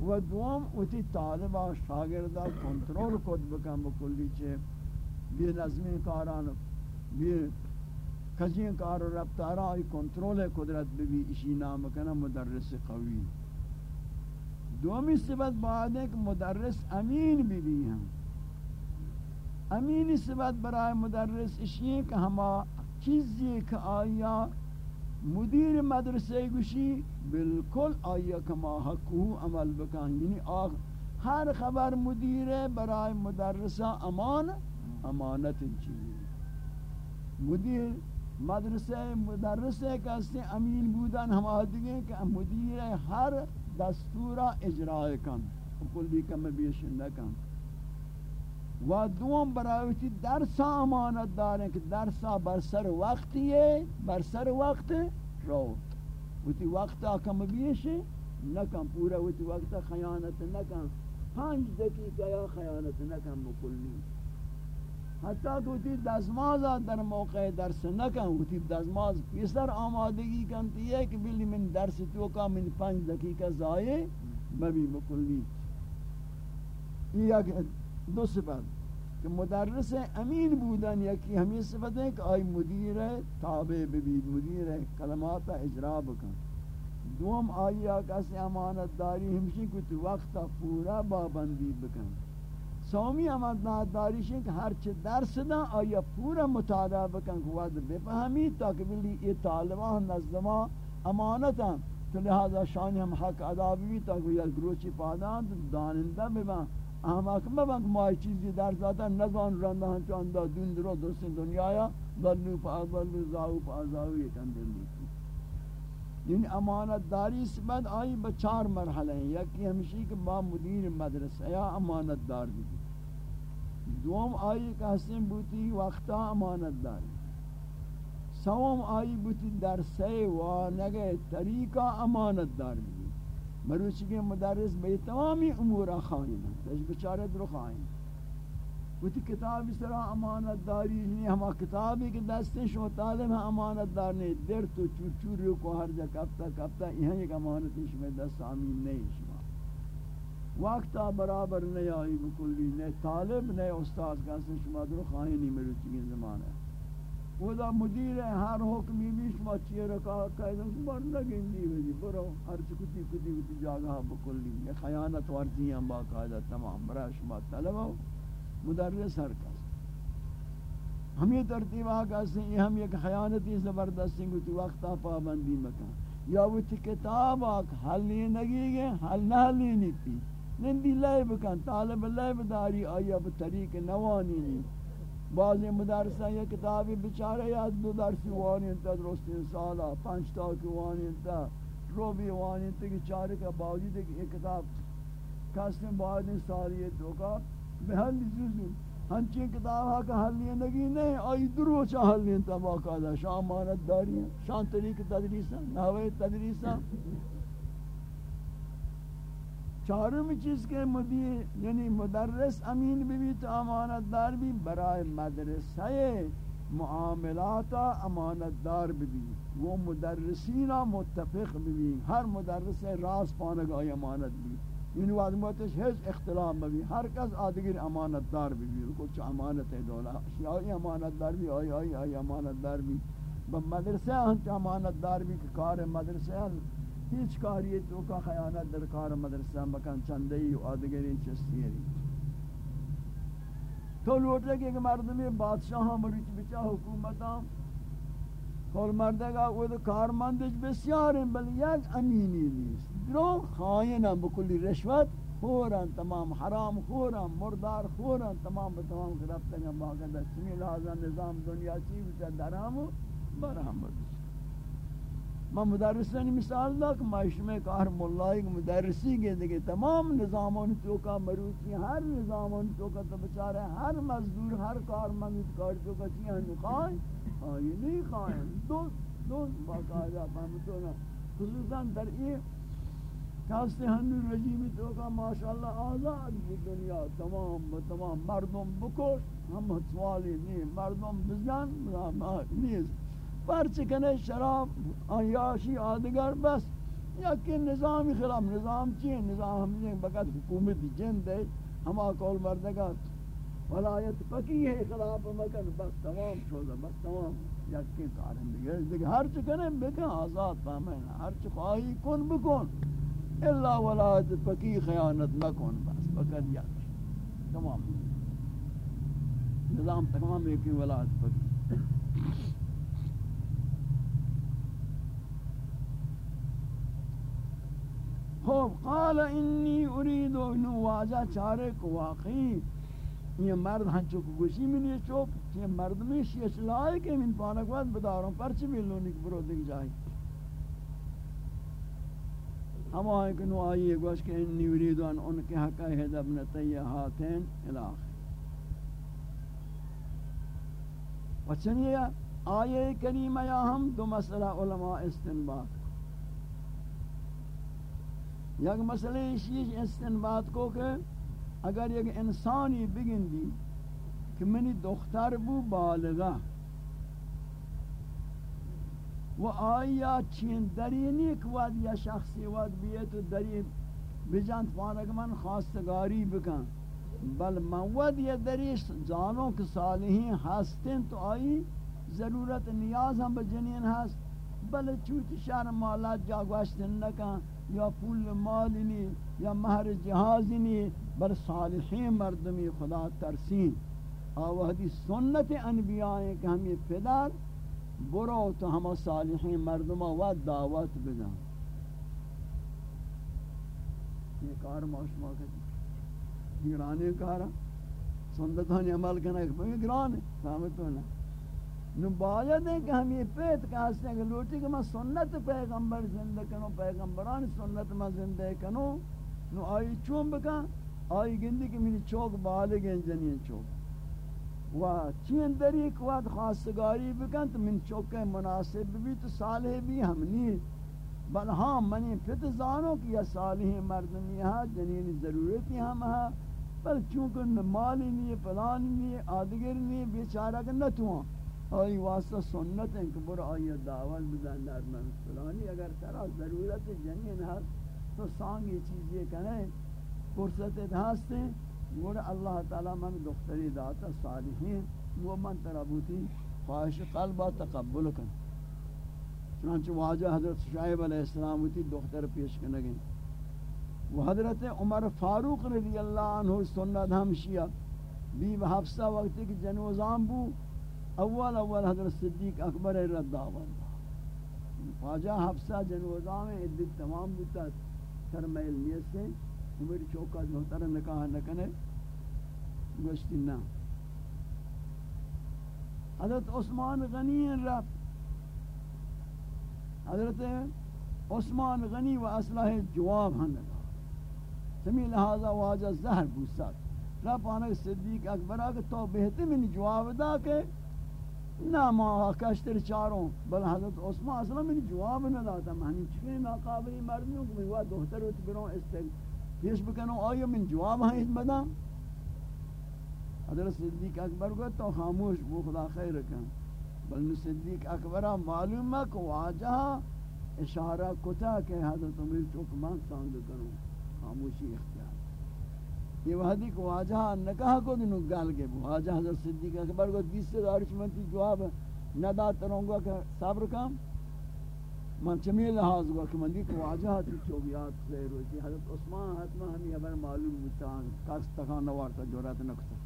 و دوم اتی طالبہ شاگردہ کنٹرول کد بکن بکلی چے بی نظمی کاران بی کجین کار و رفتارا ای کنٹرول قدرت بھی بھی اسی نام کنا مدرس قوی۔ دومی صفت بعد ہے کہ مدرس امین بھی بھی ہیں۔ امین صفت برای مدرس اشیئے کہ ہما چیزی کہ آیا مدیر مدرسے گوشی بالکل آیا کما حقو عمل بکن۔ یعنی آگ ہر خبر مدیر برای مدرسہ امان، امانت چیز مدیر مدرسے مدرسے کسی امین بودن ہم آدھگیں کہ مدیر ہر دستورہ اجرائے کن۔ کلی کم بیشن نکن و دوم برایوتی درسا امانت داریں کہ درسا بر سر وقتی ہے بر سر وقت رو وتی وقت کم بیشے نکم پورا. وتی وقت خیانت نکم. پانچ دقیقہ یا خیانت نکم مکلی حتی کہ وتی دزماز در موقع درس نکم وتی دزماز پیسر آمادگی کنتی ہے کہ بلی من درس تو کا من پانچ دقیقہ ضائع مبی مکلی یہ دو صفت کہ مدرس امین بودن یکی ہمیں صفت ہے کہ آئی مدیر ہے، تابع ببید مدیر ہے، کلمات اجرا بکن۔ دوم آئی آکا سے امانت داری ہمشی کچھ وقت پورا بابندی بکن۔ سومی امانت داری شن کہ ہر درس دا آیا پورا مطالعہ بکن کہ وقت بفہمی تاکہ بلی یہ طالبان نزدما امانتا تو لہذا شانی ہم حق ادا بھی تاکہ یہ گروچی پادان دانندہ ببن۔ احمق مبنگ مای چیزی در ذاتا نگان رنده ہن چاندا دون درو دوستن دنیایا ضلو پا ضلو زاو پا زاو یہ کندر لیتی یعنی امانت داری سبت آئی بچار مرحلہ ہیں یکی ہمشی کہ با مدیر مدرسہ یا امانت دار بھی دوم آئی کہ حسن بوتی وقتا امانت داری سوم آئی بوتی درسے وانگے طریقہ امانت دار بھی مروچی کے مدرس بے تمامی امور خائن تج بچارے درو خائن وہ تی کتاب اس طرح امانت داری نہیں. ہما کتابی کے دستے شما تعلیم ہے امانت دار نہیں. در تو چور چوری کو ہر جا کبتا کبتا یہاں ایک امانت شما دست آمین نہیں شما. وقتا برابر نہیں آئی بکلی، نہیں طالب، نہیں استاذ کا شما درو خائنی مروچی کے زمانہ. ہے ودا مدیر ہے، ہر حکمی بھی شما چیر کا قائدن بر لگندی وی برو، ہر چکتی کتی کتی جاگہ بکل بکلی یہ خیانت ورزی ہم باقاعدہ تمام۔ برا شما طلب ہو مدرس ہر کس ہم یہ ترتیب آگا سے یہ ہم ایک خیانتی زبردستی کو تو وقتا پابندی مکان یا وہ تی کتاب آگ حل نہیں نگی گئے، حل نہ حل نہیں نیتی نندی لائے بکن طالب لائے بداری آیا بطریق نوانی نہیں۔ بعض مدرسہ یہ کتابی بچارے یاد دو درسی وانی انتا درست سالا پنچ تا کی وانی انتا رو بھی وانی انتا کہ چارے کا باوجود ہے کہ یہ کتاب کسنے بعد سالی دو کا بہن جزو ہنچی کتاب ہاں کا حل لگی نہیں آئی درو چا حل انتا باقاعدہ شان مانت داری ہیں شان طریق تدریسہ نحوے تدریسہ چارم چیز کے مدیر یعنی مدرس امین بھی بھی تو امانت دار بھی برائے مدرسہ معاملات امانت دار بھی بھی وہ مدرسین متفق بھی بھی ہر مدرس راز پانگاہ امانت بھی این وقت موتش هیچ اختلاف بھی ہر کس آدگر امانت دار بھی بھی کچھ امانت ہے دولا. آئی امانت دار بھی آئی آئی آئی امانت دار بھی مدرسے ہن امانت دار بھی کہ کار مدرسے ہن ہیچ کاری تو کا خیانت در کار مدرسہ مکان چندئی و آدگری چستی ہے تو لوٹے کہ مردمی بادشاہ مریچ بچا حکومتاں کول مردگا وہ تو کارمندش بسیار ہیں بل یک امینی نیست درو خائن بکلی رشوت خورن تمام حرام خورن مردار خورن تمام بتمام گرفتن باقاعدہ چمی لہذا نظام دنیا چی بچا درام و برام بچا میں مدرسانی مثال دا کہ میں کار ملائی مدرسی گئے دیکھے تمام نظامان تو کا مروچی، ہر نظامان تو کا تو بچارے ہر مزدور، ہر کار مندت کار تو کا چیئے نخائیں ہاں، آئی نہیں خائیں دوست دوست باقاعدہ فهمتونا خصوصا در یہ کاستے ہنو رجیمی تو کا ماشاءاللہ آزاد بھی دنیا، تمام تمام مردم بکش، ہم سوالی نہیں، مردم بزن نیست پرچ کنے شراب آیاشی آدگر، بس یکی نظامی خلاف، نظام چیئے نظام ہم بقت حکومت جن دے ہما کول مردگات ولایت پکی ہے خلاف مکن، بس تمام شوزہ بس تمام یکی کارن دیگر دیگر ہر چکنے بکن، آزاد فہمین ہر چکواہی کن، بکن. اللہ ولایت پکی خیانت مکن بس بکن یک. تمام. نظام تمام یکی ولایت پکی خوب، قال انی اريد ان واجہ چارے کو واقعی، یہ مرد ہنچو کو گوشی میں نہیں چوپ، یہ مرد میں شیش لائے کہ من پانک وقت بداروں پرچ بھی لونی کی برو دیکھ جائے ہم آئے کہ نو آئیے گوش کہ انی اريد ان ان کے حقہ ہے دبنتی ہاتین الاخر وچنیہ آیے کریمہ یا ہم دو مسئلہ علماء استنباط۔ یک مسئلہ شیش استنباد کو کہ اگر یک انسانی بگندی کہ منی دختر بو بالغا و آیا چین درینی کود یا شخصی ود بیت درین بجانت پانک من خواستگاری بکن بل من ود یا دریش جانوں کے صالحین ہستن تو آئی ضرورت نیاز ہم بجنین ہست بل چوت شہر مالات جاگوشتن نکن یا پول مال نی یا مہر جہاز نی بل صالحین مردمی خدا ترسین۔ آوہدی سنت انبیاء ہیں کہ ہمیں پدر، برو تو ہم صالحین مردمہ و دعوت بدا یہ کار موشما کہتی گرانے کارا سنتانی عمل کرنا ایک گرانے، سامتو نا۔ نو باید ہے کہ ہم یہ پیت کہاستے ہیں کہ لوٹی کہ میں سنت پیغمبر زندہ کنو، پیغمبران سنت میں زندہ کنو۔ نو آئی چون بکا، آئی گندی کہ میری چوک بالگیں جنین چوک۔ و چین در ایک وقت خواستگاری بکن تو من چوک مناسب بھی تو صالح بھی ہم نہیں۔ بل ہاں منی پت زانو کہ یا صالح مردمی ہاں جنین ضرورتی ہم ہاں بل چونکہ مالی نہیں، پلانی نہیں، آدگر نہیں، بیچارہ کہ نتوان آئی واسطہ سنت ہے کہ برا آئی دعوت بدن در من فلانی، اگر ترا ضرورت جنین ہے تو سانگ یہ چیز یہ کہنے فرصت ہستے گوڑا اللہ تعالی من دختری داتا صالحین، وہ من ترابوتی خواہش قلبہ تقبل کن۔ چنانچہ واجہ حضرت شعیب علیہ السلام ہوتی دختر پیش کرنے گئے وہ حضرت عمر فاروق رضی اللہ عنہ سنت ہمشیہ بی حفصہ وقتی کہ جنوزان بو اول اول حضرت صدیق اکبر رد آورد خواجہ حفصہ جنوزہ میں عدد تمام بودتا ترمیل نیت سے عمر چوکا محتر نکاح نکنے گوشتی نا حضرت عثمان غنی رب حضرت عثمان غنی و اصلاح جواب ہن لگا سمی لہذا واجہ زہر بوسات رب آنک صدیق اکبر آگے تو بہتے میں جواب دا کہ نہ ما کشتر چاروں بل حضرت عثمان اصلا میں جواب نہ داتا میں چکے ناقابلی مردیوں کو میں وہ دختر ہوتی بروں استگ پیش بکنوں آیا من جواب ہاں اس بدا حضرت صدیق اکبر کو تو خاموش وہ خدا خیر کن. بل صدیق اکبر معلوم ہے کہ واجہ اشارہ کتا کہ حضرت عمر چوک مان سانگ کروں خاموشی اختیار یہ وحدی کو واجہ نکاح کو دنو گل کے واجہ حضرت صدیق اکبر کو بیس سے دار چمنتی جواب ندا ترونگا کہ صبر کام من چمی لحاظ گو کہ من دی کو واجہ تی چوبیات خیر ہوتی حضرت عثمان حتما ہمیں ابر معلوم بتان کس تکان نوارتا جورت نکتا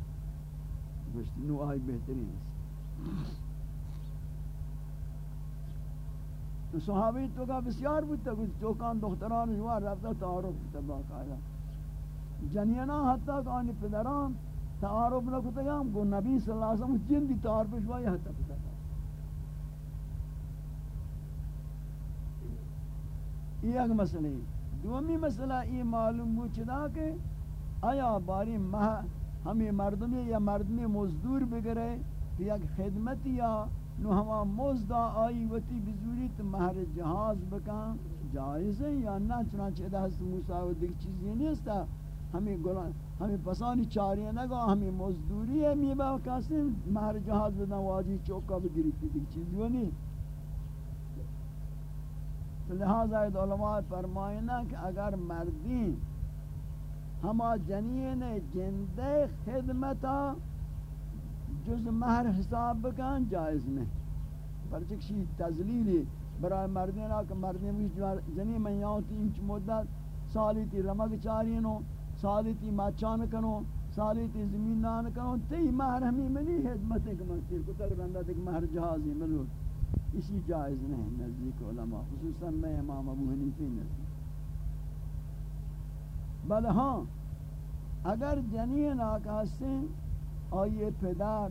گوشت نو آئی بہترین ہے صحابی تو کا بسیار بودتا کچھ چوکان دختران جوار رفتا تعارف تباک آیا جنینا حتی کہ آنی پدران تعارف نکتا گا گو نبی صلی اللہ علیہ وسلم جن دی تعارف شوائی حتی پتا یہ ایک مسئلہ ہے۔ دومی مسئلہ یہ معلوم ہو چدا کہ آیا باری مہ ہمیں مردمی یا مردمی مزدور بگرے کہ یک خدمت یا نو ہما مزدہ آئی وتی بزوری تو مہر جہاز بکن، جائز ہے یا نہ؟ چنانچہ ادھا موسیٰ و دیکھ چیزی نہیں ہے ہمیں گلان ہمیں پسانی چاریاں نگا ہمیں مزدوری ہے می با کاسے مہر جہاز بدن واجی چوکا بگیری دیکھ چیز نہیں لہذا علماء فرمائنا کہ اگر مردین ہما جنین جندے خدمتا جز مہر حساب بکن جائز نہیں پرچکشی تزلیلی برای مردین آکا مردین جنین من یاؤں تھی انچ مدت سالی تی رمگ چارینوں سالی تی مچان کنو سالی تی زمین نان کنو تی محرمی منی حدمت ایک منصیر کو تک رندہ تک مہر جہازی ملو۔ اسی جائز نہیں نزدیک علماء، خصوصا میں امام ابو حنیفی نزدیک۔ بل ہاں اگر جنین آکا ہستیں آئیے پدر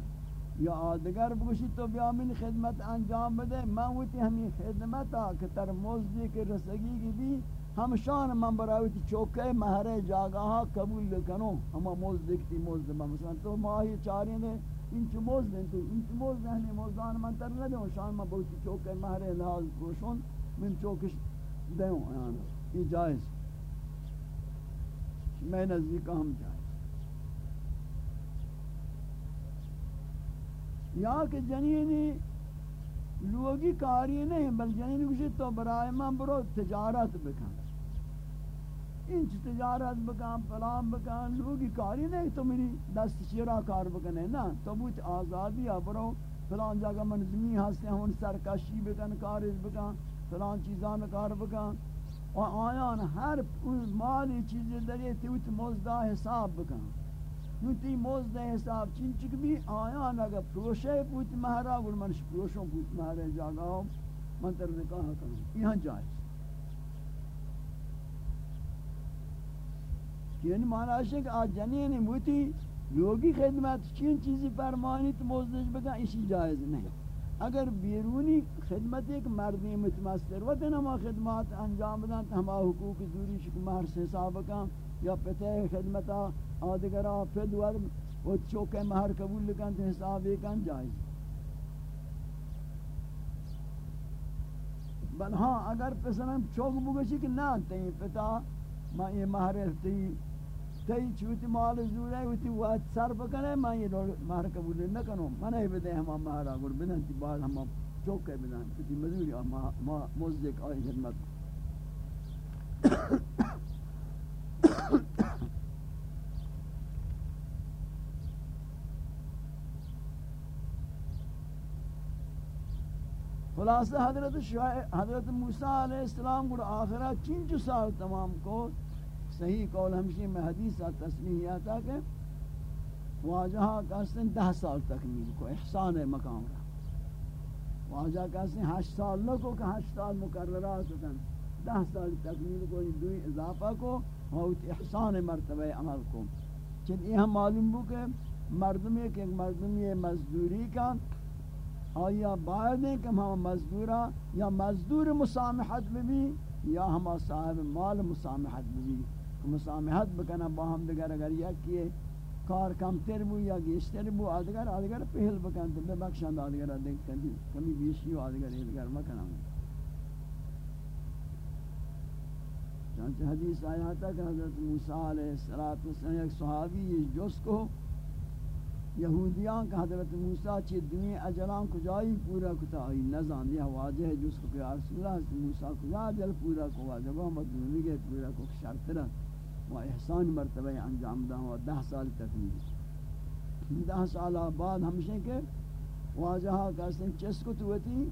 یا آدگر بگوشی تو بیا من خدمت انجام بده، من ویتی ہمیں خدمت آکا تر موزدی کے رسگی کی بھی ہم شان من براوتی چوکے مہرے جاگاہا قبول لکنو ہما موز دیکھتی موز دے مثلا تو ماہی چاری نے انچ موز دیں تو؟ انچ موز دہنی موزدان من تر نہ دیں شان من بہتی چوکے مہرے لحاظ کوشون من چوکش دیں یہ جائز میں نزدیک ہم جائز یا کہ جنینی لوگی کاری نہیں بل جنینی کچھ تو برائے من برو تجارت بکن. انچ تجارت بکن، پلان بکن لوگی کاری نہیں تو میری دست شیرہ کار بکنے نا، تو بوت آزادی برو فلان جگہ من زمین ہستے ہیں ان سرکشی بکن کارز بکن، فلان چیزان کار بکن۔ و آیان ہر مالی چیز دریئے تیوت موزدہ حساب بکن۔ نو تی موزدہ حساب چین چک بھی آیان اگر پروشے پوت مہرہ، گل منش پروشوں پوت مہرہ جاگا من تر نکاح کروں یہاں جائز۔ یعنی معنی ہے کہ آج جنین موتی یوگی خدمت چین چیزی فرمانی تو موزدش بکن اسی جائز نہیں۔ اگر بیرونی خدمت ایک مردی متمستر و تنما خدمات انجام بدن، تو ہما حقوق دوری شک مہر سے حساب کن یا پتہ خدمتا آدگرہ پد ورد و چوکے مہر قبول لکن تو حساب کن جائز۔ بل ہاں اگر پسنم چوک بگوشی کہ نا تین پتا ما یہ مہر تی تی چوتی مال زور ہے وتی وات سر بکنے، میں یہ مہر قبول نہ کروں میں نہیں بدے ہم مہر اگر بدن، تی بعد ہم چوکے بدن۔ تی مزوری ما موزک آئی خدمت۔ خلاصہ حضرت شاہ حضرت موسیٰ علیہ السلام کو آخرت چین سال تمام کو صحیح قول ہمشی میں حدیث تصمیح یہ تھا کہ واجہ کہتے ہیں دہ سال تکمیل کو احسان مقام رہا۔ واجہ کہتے ہیں ہشت سال لکو کہ ہشت سال مقررات ہوتا۔ دہ سال تکمیل کو دوئی اضافہ کو ہوت احسان مرتبہ عمل کو۔ چل یہ ہم معلوم ہو کہ مردمی کہ مردمی مزدوری کا آیا باید ہے کہ ہم مزدورہ یا مزدور مسامحت بھی یا ہم صاحب مال مسامحت بھی۔ مسامحت بکنا با ہم دیگر اگر یک کیے کار کم تر بو یا گیشتر بو آدگر آدگر پہل بکن، تو بے بخشند آدگر دیکھتا کمی بیشی و آدگر آدگر مکنا چانچہ حدیث آیا تھا کہ حضرت موسیٰ علیہ السلام ایک صحابی جس کو یہودیان کا حضرت موسیٰ چی دنیا اجلان کجائی پورا کتا، آئی نظام، یہ واجہ ہے جس کو کہ رسول اللہ، حضرت موسیٰ کجا اجل پورا کو واجہ وہ مدنونی گئے پورا کو شرط رہا۔ و احسان مرتبہ انجام دا ہوا دہ سال تکمیل دہ سال بعد ہمشہ کے واجہا کہتے ہیں چس کو توتی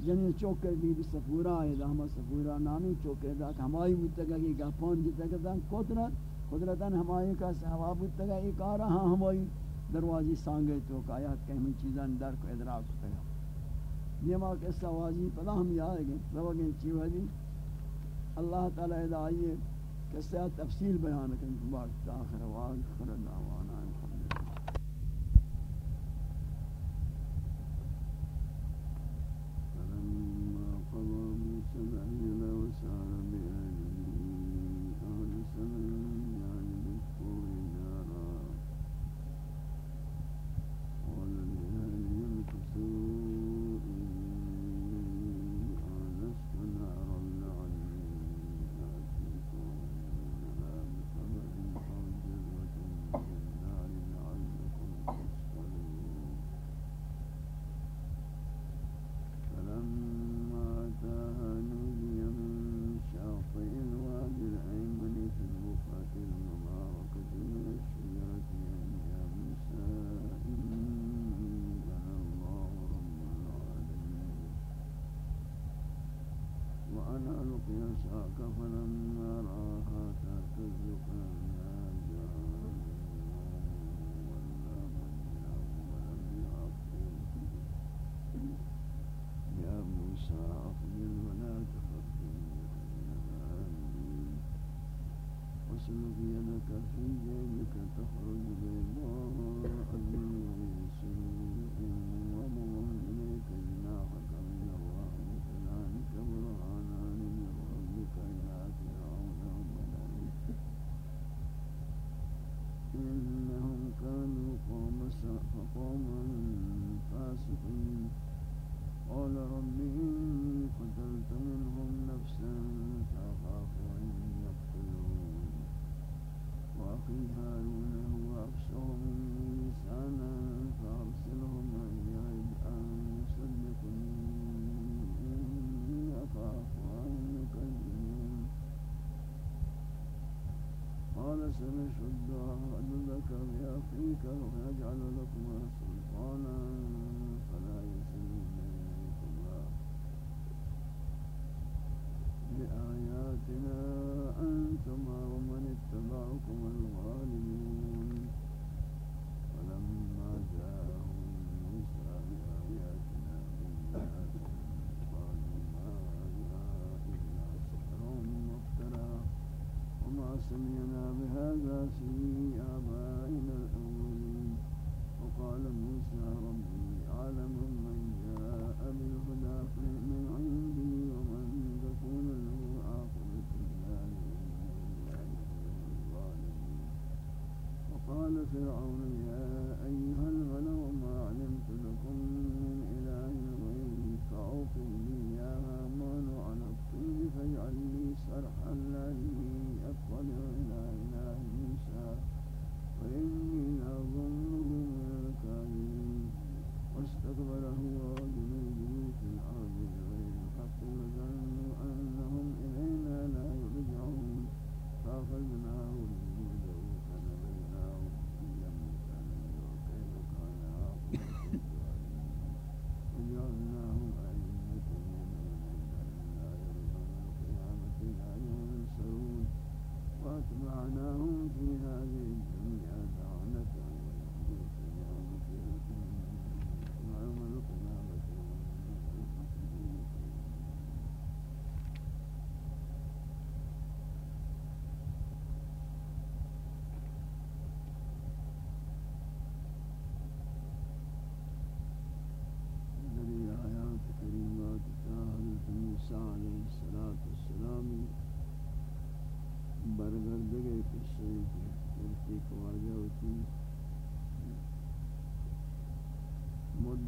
جنین چوکر بی بی سفورا ہے دا ہما سفورا نامی چوکر دا ہمائی بودتگا کی گپان جتا کہ دا جی قدرت قدرتاً ہمائی کا سہوا بودتگا ایک آرہا ہاں ہمائی دروازی سانگے تو کایات کہیں چیزاں در کو ادراک ہوتا یہ ماں قصہ واضی پدا ہم یاد گئے روگیں چیو حدی اللہ تعالی ادائی قصہ تفصیل بیان کریں بارت آخر واخر خرد فلما وأنا ألقي عصاك فلما سنشد عضدك بأخيك ونجعل لكما سلطانا فلا يصلون إليكما بآياتنا أنتما ومن اتبعكما الغالبون فلما جاءهم موسى بآياتنا بينات قالوا ما هذا إلا سحر مفترى وما سمعنا بهذا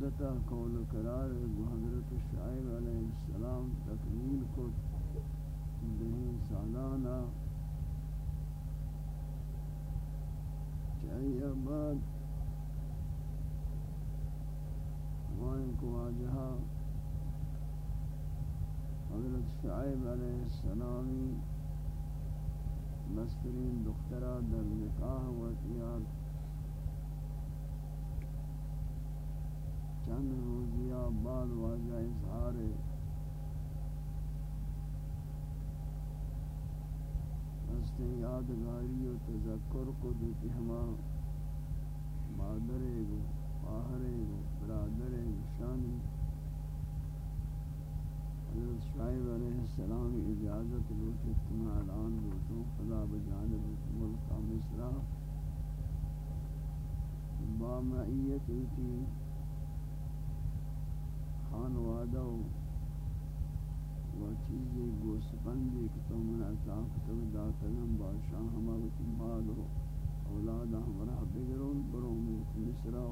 مدتا قول قرار حضرت شعیب علیہ السلام تکمیل کو دہیں سالانہ چاہیے بعد وائن کو واجہا۔ حضرت شعیب علیہ السلامی مسترین دخترہ در نکاح و تیار چند روزیا بعد واجہ اظہار ہستے یادگاری و تذکر کو دیتی ہما مادر گو خواہر گو برادر گو شانی حضرت شعیب علیہ السلام اجازت لوٹ اتنا اعلان لوٹوں خدا بجانب ملکہ مصرہ با معیت ایتی خانوادہ و چیزی گوسپندی کہ تو من اطاق تو داتگم بادشاہ ہما وچ مال و اولاد ہمراہ بگرون برون مصرہ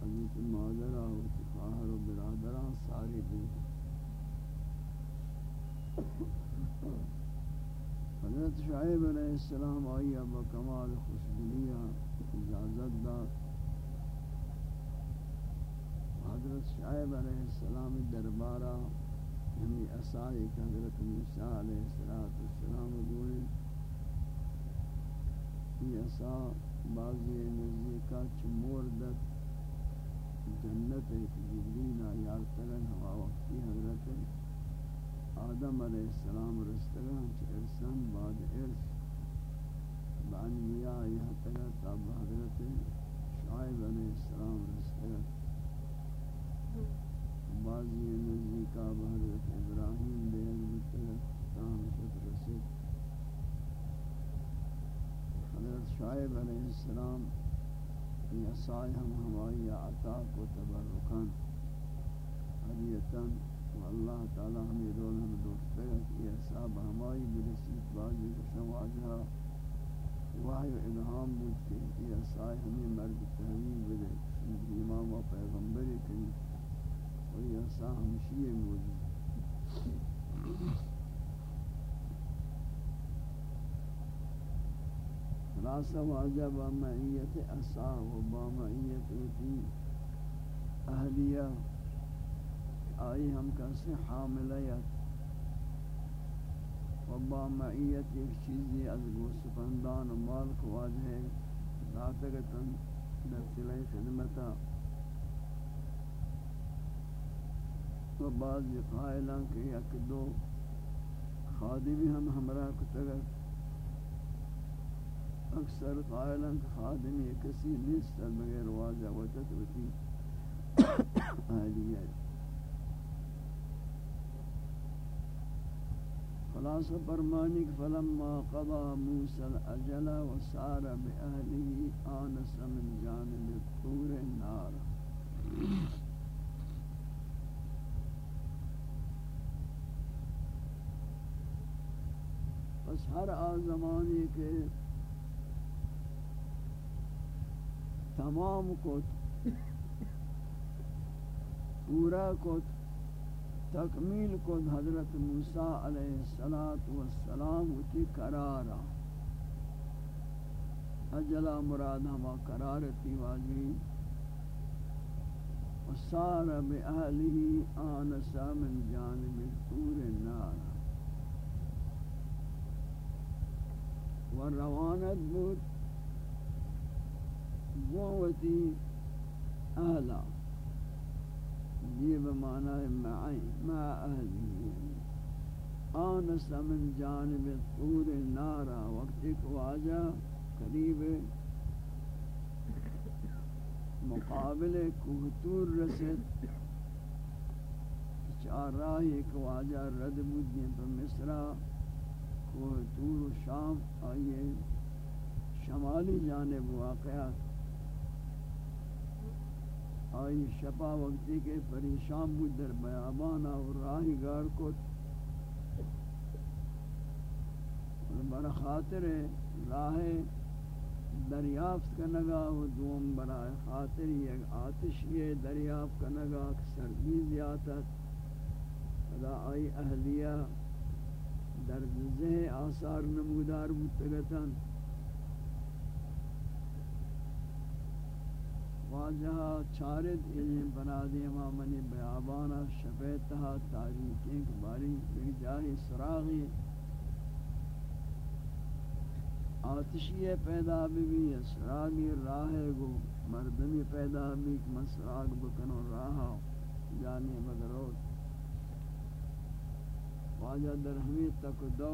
حضرت مادرہ و خواہر و برادرہ ساری بگرون حضرت شعیب علیہ السلام آئی اب کمال خوشبلیہ اجازت داد۔ حضرت شعیب علیہ السلام دربارہ یعنی ہمی اصائی کہ حضرت موسیٰ علیہ السلام گوئے یہ اصا بعضی نزدیکا چموردت جنت جبریل آیار ترن ہوا وقتی حضرت آدم علیہ السلام رستگان چھ ارسان بعد ارس بانویاء یہ تاب حضرت شعیب علیہ السلام رستگان بعضی نزدیکا بحضرت ابراہیم دیر بطرف تام شد رسید. حضرت شعیب علیہ السلام یہ سائے ہم ہمائی عطا کو تبرکان حدیتاً واللہ تعالی ہمیں رول ہم دوست ہے یہ صاحب ہمائی برسید بازی کشم واجہا وحی و الہام بود کہ یہ سائے ہمیں مرد تحویل بدے امام و پیغمبری کنی اور یہ سا ہمشی موجود خلاصہ واجہ با معیت اصا و با معیت اوتی اہلیہ آئی ہم کسی حاملیت و با معیت ایک چیزی از گوسفندان و مال کو واجہ ذاتگتاً در خدمتا و بعض قائلان کہ یک دو خادمی ہم ہمراہ کتگر اکثر قائلان کہ خادمی کسی نیست مگر واجہ وجد وتی اہلیہ خلاص فرمانی فلما قضا موسى الاجل وسار باهله آنس من جانب الطور النار۔ ہر آزمانی کے تمام کو پورا کو تکمیل کو حضرت موسیٰ علیہ السلام اتی قرارا اجلا مراد ہما قرارتی واجی وصار بأهله آنسا من جانب طور النار. والروانت بود. بوتی اہلا یہ بمعنی معی مع اہلی آنس من جانب طور نارا. وقت ایک واجہ قریب مقابل کوہتور رسد چار راہ ایک واجہ رد بود. پر مصرہ کوہتور و شام آئیے۔ شمالی جانب واقعات آئی شپا وقتی کے پریشان بود در بیابانا و راہی گار کو۔ برا خاطر راہ دریافت کنگا و دوم برای خاطر یک آتش یہ دریافت کنگا سردی زیادت خدا آئی اہلیہ۔ در زہ آثار نمودار بودتگتن واجہ چارد علم بنادی امامنی بیابانا شفیتہا تاریخیں کباری ایک جاہی سراغی. آتشی پیدا بھی بھی اسراغی راہ گو، مردمی پیدا بھی مسراغ بکنو راہ جانے یعنی مدروت واجہ در ہمیں تک دو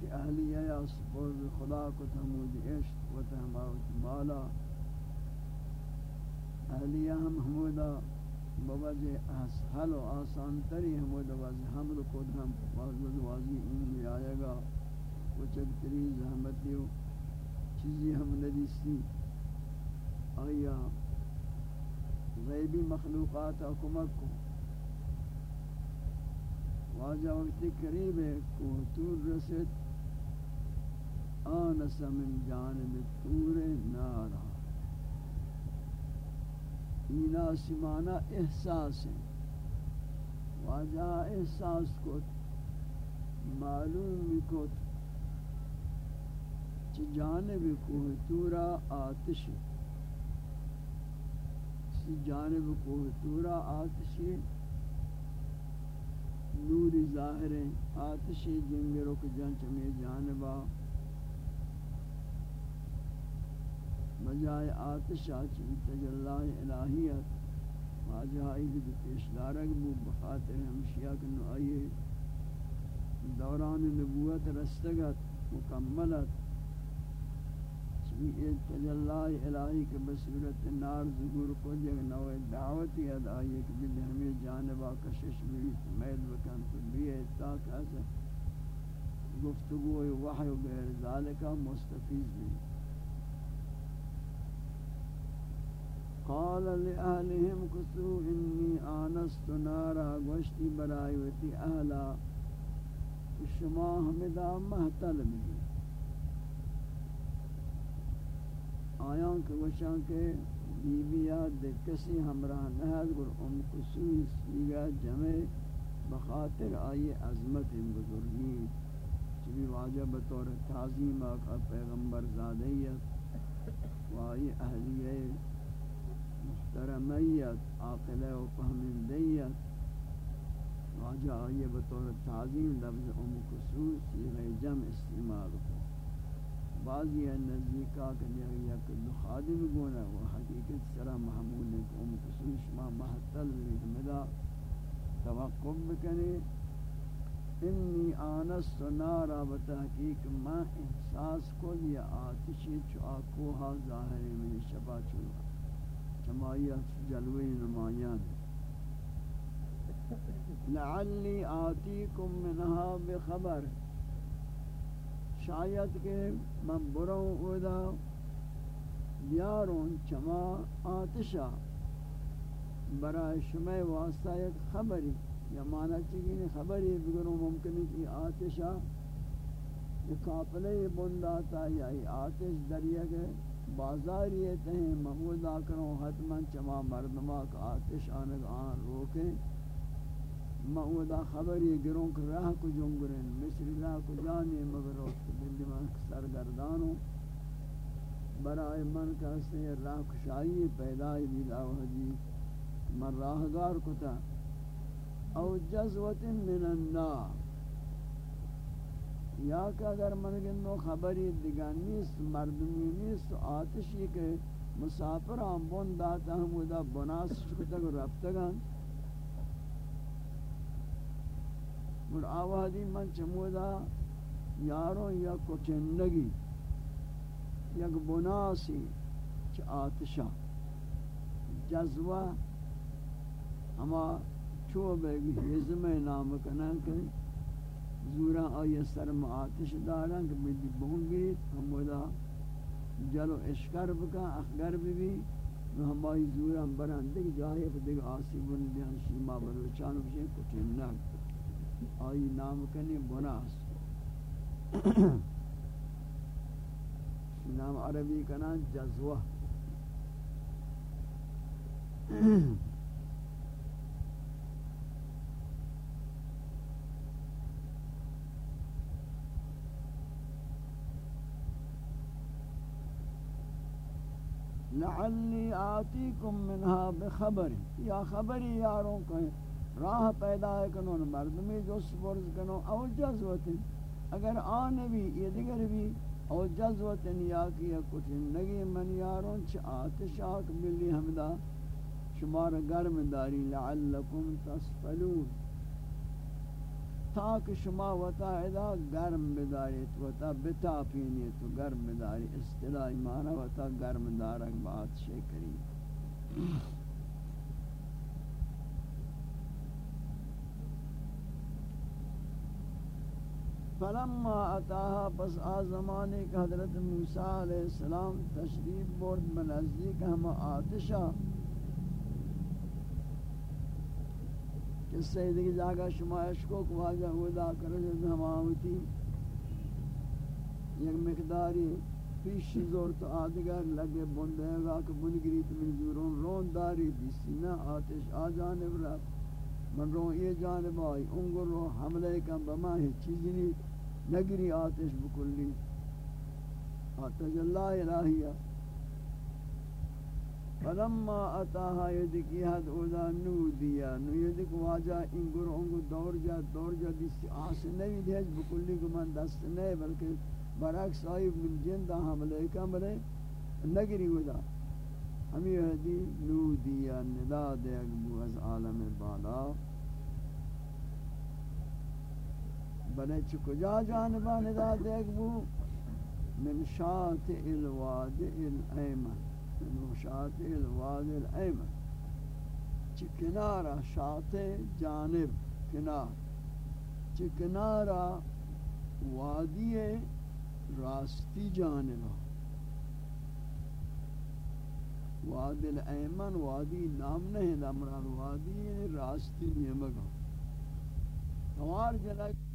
کہ اہلیہ یا سپوز خدا کو تحمود عشق و تحمود مالا۔ اہلیہ ہم حمودہ بوجہ اسهل و آسان تری ہم وہ حمل کو ہم واضح واضح ان میں آئے گا۔ وہ چکتری زحمتی ہو چیزی ہم ندیستی آیا غیبی مخلوقات حکومت کو۔ واجہ وقت قریب ہے کوہتور رسد آنس من جانب تور نارا۔ اینا سمانا احساس ہے واجہ احساس کو معلوم کو چی جانب کوہ تورا آتش سی جانب کوہ تورا آتش نور ظاہر آتش جنگ کے جنچ میں جانبا۔ بجائے آتش آچی تجلہ الہیت واجہ آئی بھی پیش دارک بو بخاطر ہمشیہ کنو آئیے دوران نبوت رستگت، مکملت۔ چوی تجلہ الہی کے بصورت نار ظہور کو جگ نو دعوتی اد آئیے کہ دل ہمیں جانبا کشش بھی میل بکن تو بھی تاک ایسا گفتگو وحی و غیر ذالکہ مستفیز بھی۔ قال لأهلهم كثوا إني آنست نارا گوشتی برای وتی اهلا شما ہمدا محتل بھی۔ آیان کے وشان کے بیبیات دے کسی ہمراہ نہد گر ام کسوی سیگا جمع بخاطر آئی عظمت بزرگی۔ چبی واجہ بطور تعظیم آقا پیغمبر زادیت و آئی اہلیہ محترمیت، عاقلہ و فہمندیت واجہ آئیے بطور تعظیم لفظ ام خصوص یہ جمع استعمال کو۔ بعضی ہے نزدیکا کہ یہ یک خادم گونا و حقیقت سرا محمول ہے کہ ام خصوص ما محتل لحمدہ توقف بکنے۔ انی آنست نارا بتحقیق ما احساس کو یہ آتشی چو آکوہا ظاہری من شبا چلو سمایت جلوی نمایان لعلی آتیکم منها بخبر۔ شاید کہ من بروں اودا بیارون چما آتشا برای شما واسطہ ایک خبری یا معنی چکی خبری بگروں ممکن ہے کہ آتشا یہ قافلے بنداتا یا آتش دریا کے بازاری تہیں محمود آکروں حتما چما مردما کا آتش آنگ آن روکیں محمودہ خبری گروں کے راہ کو جنگریں مصر راہ کو جانے مگر روک دلی من سرگردانوں برائے من کا سے راہ کشائی پیدای بیلا وحدی من راہ راہگار کتا. او جزوت من النار. یا کہ اگر من گنو خبری دیگر نیست، مردمی نیست، آتشی کے مسافر ہم بون داتا ہم ادا بناس شکتا کو رفتگان. مر آوادی من چمودا یاروں یا کچندگی یک بناسی چ آتشا. جذوہ ہما چوبے گی حزم نام کنن کہ زورا آیا سرم آتش دارن کہ بیدی بونگی ہم ودا جلو اشکر بکا اخگر بھی ہم آئی زورا ہم بران دیکھ جاہی پہ دیکھ آسی بن دیان شیما بلوچانو بشیں کچھ نک آئی نام کنی بناس نام عربی کنان جزوہ۔ لعلی آتیکم منها بخبر۔ یا خبری یاروں کو راہ پیدا کنون مردمی جو سپرز کنو او جذوت اگر آن بھی، یہ دیگر بھی او جذوت نیا کی کٹن نگی من یارون چ آتش آک ملی حمدہ شمار گرم داری لعلکم تصفلون تاک شما وتا ادا گرم بداریت وتا بتا پینیت گرم بداری۔ اصطلاح معنی وتا گرم دارک بات شکری فلما اتاها، پس آ زمانے کہ حضرت موسیٰ علیہ السلام تشریف برد منزدیک ہم آتشا کس سے دیکھ جاگا شما عشقوں کو واجہ ہودا کرنے ہم آمتی یک مقداری پیش زور تو آدگر لگے بندے گا کہ بنگریت من زورون رون داری دیسی نا آتش آ جانب رفت، من رو یہ جانب آئی انگر رو حملے کم بما ہی چیزی نہیں نگری آتش بکلی۔ آتش اللہ الہیہ فلما اتاها یدکی حد اودا نو دیا۔ نو یدک واجہ انگر انگر دور جا دور جا دیسی آس نوی دیج بکلی کو من دست نہیں بلکہ برعکس آئی من جندہ حملے کم بلے نگری اودا ہمیں حدی نو دیا، ندا دے اگبو از عالم بالا۔ بلے چکجا جانبا ندا دیکھ بو، من شاط الواد الایمن، من شاط الواد الایمن۔ چکنارا شاط جانب، کنار۔ چکنارا وادی راستی جانبا وادی الایمن، وادی نام نہیں دا مراد وادی راستی نہیں مگا ہمار جنگ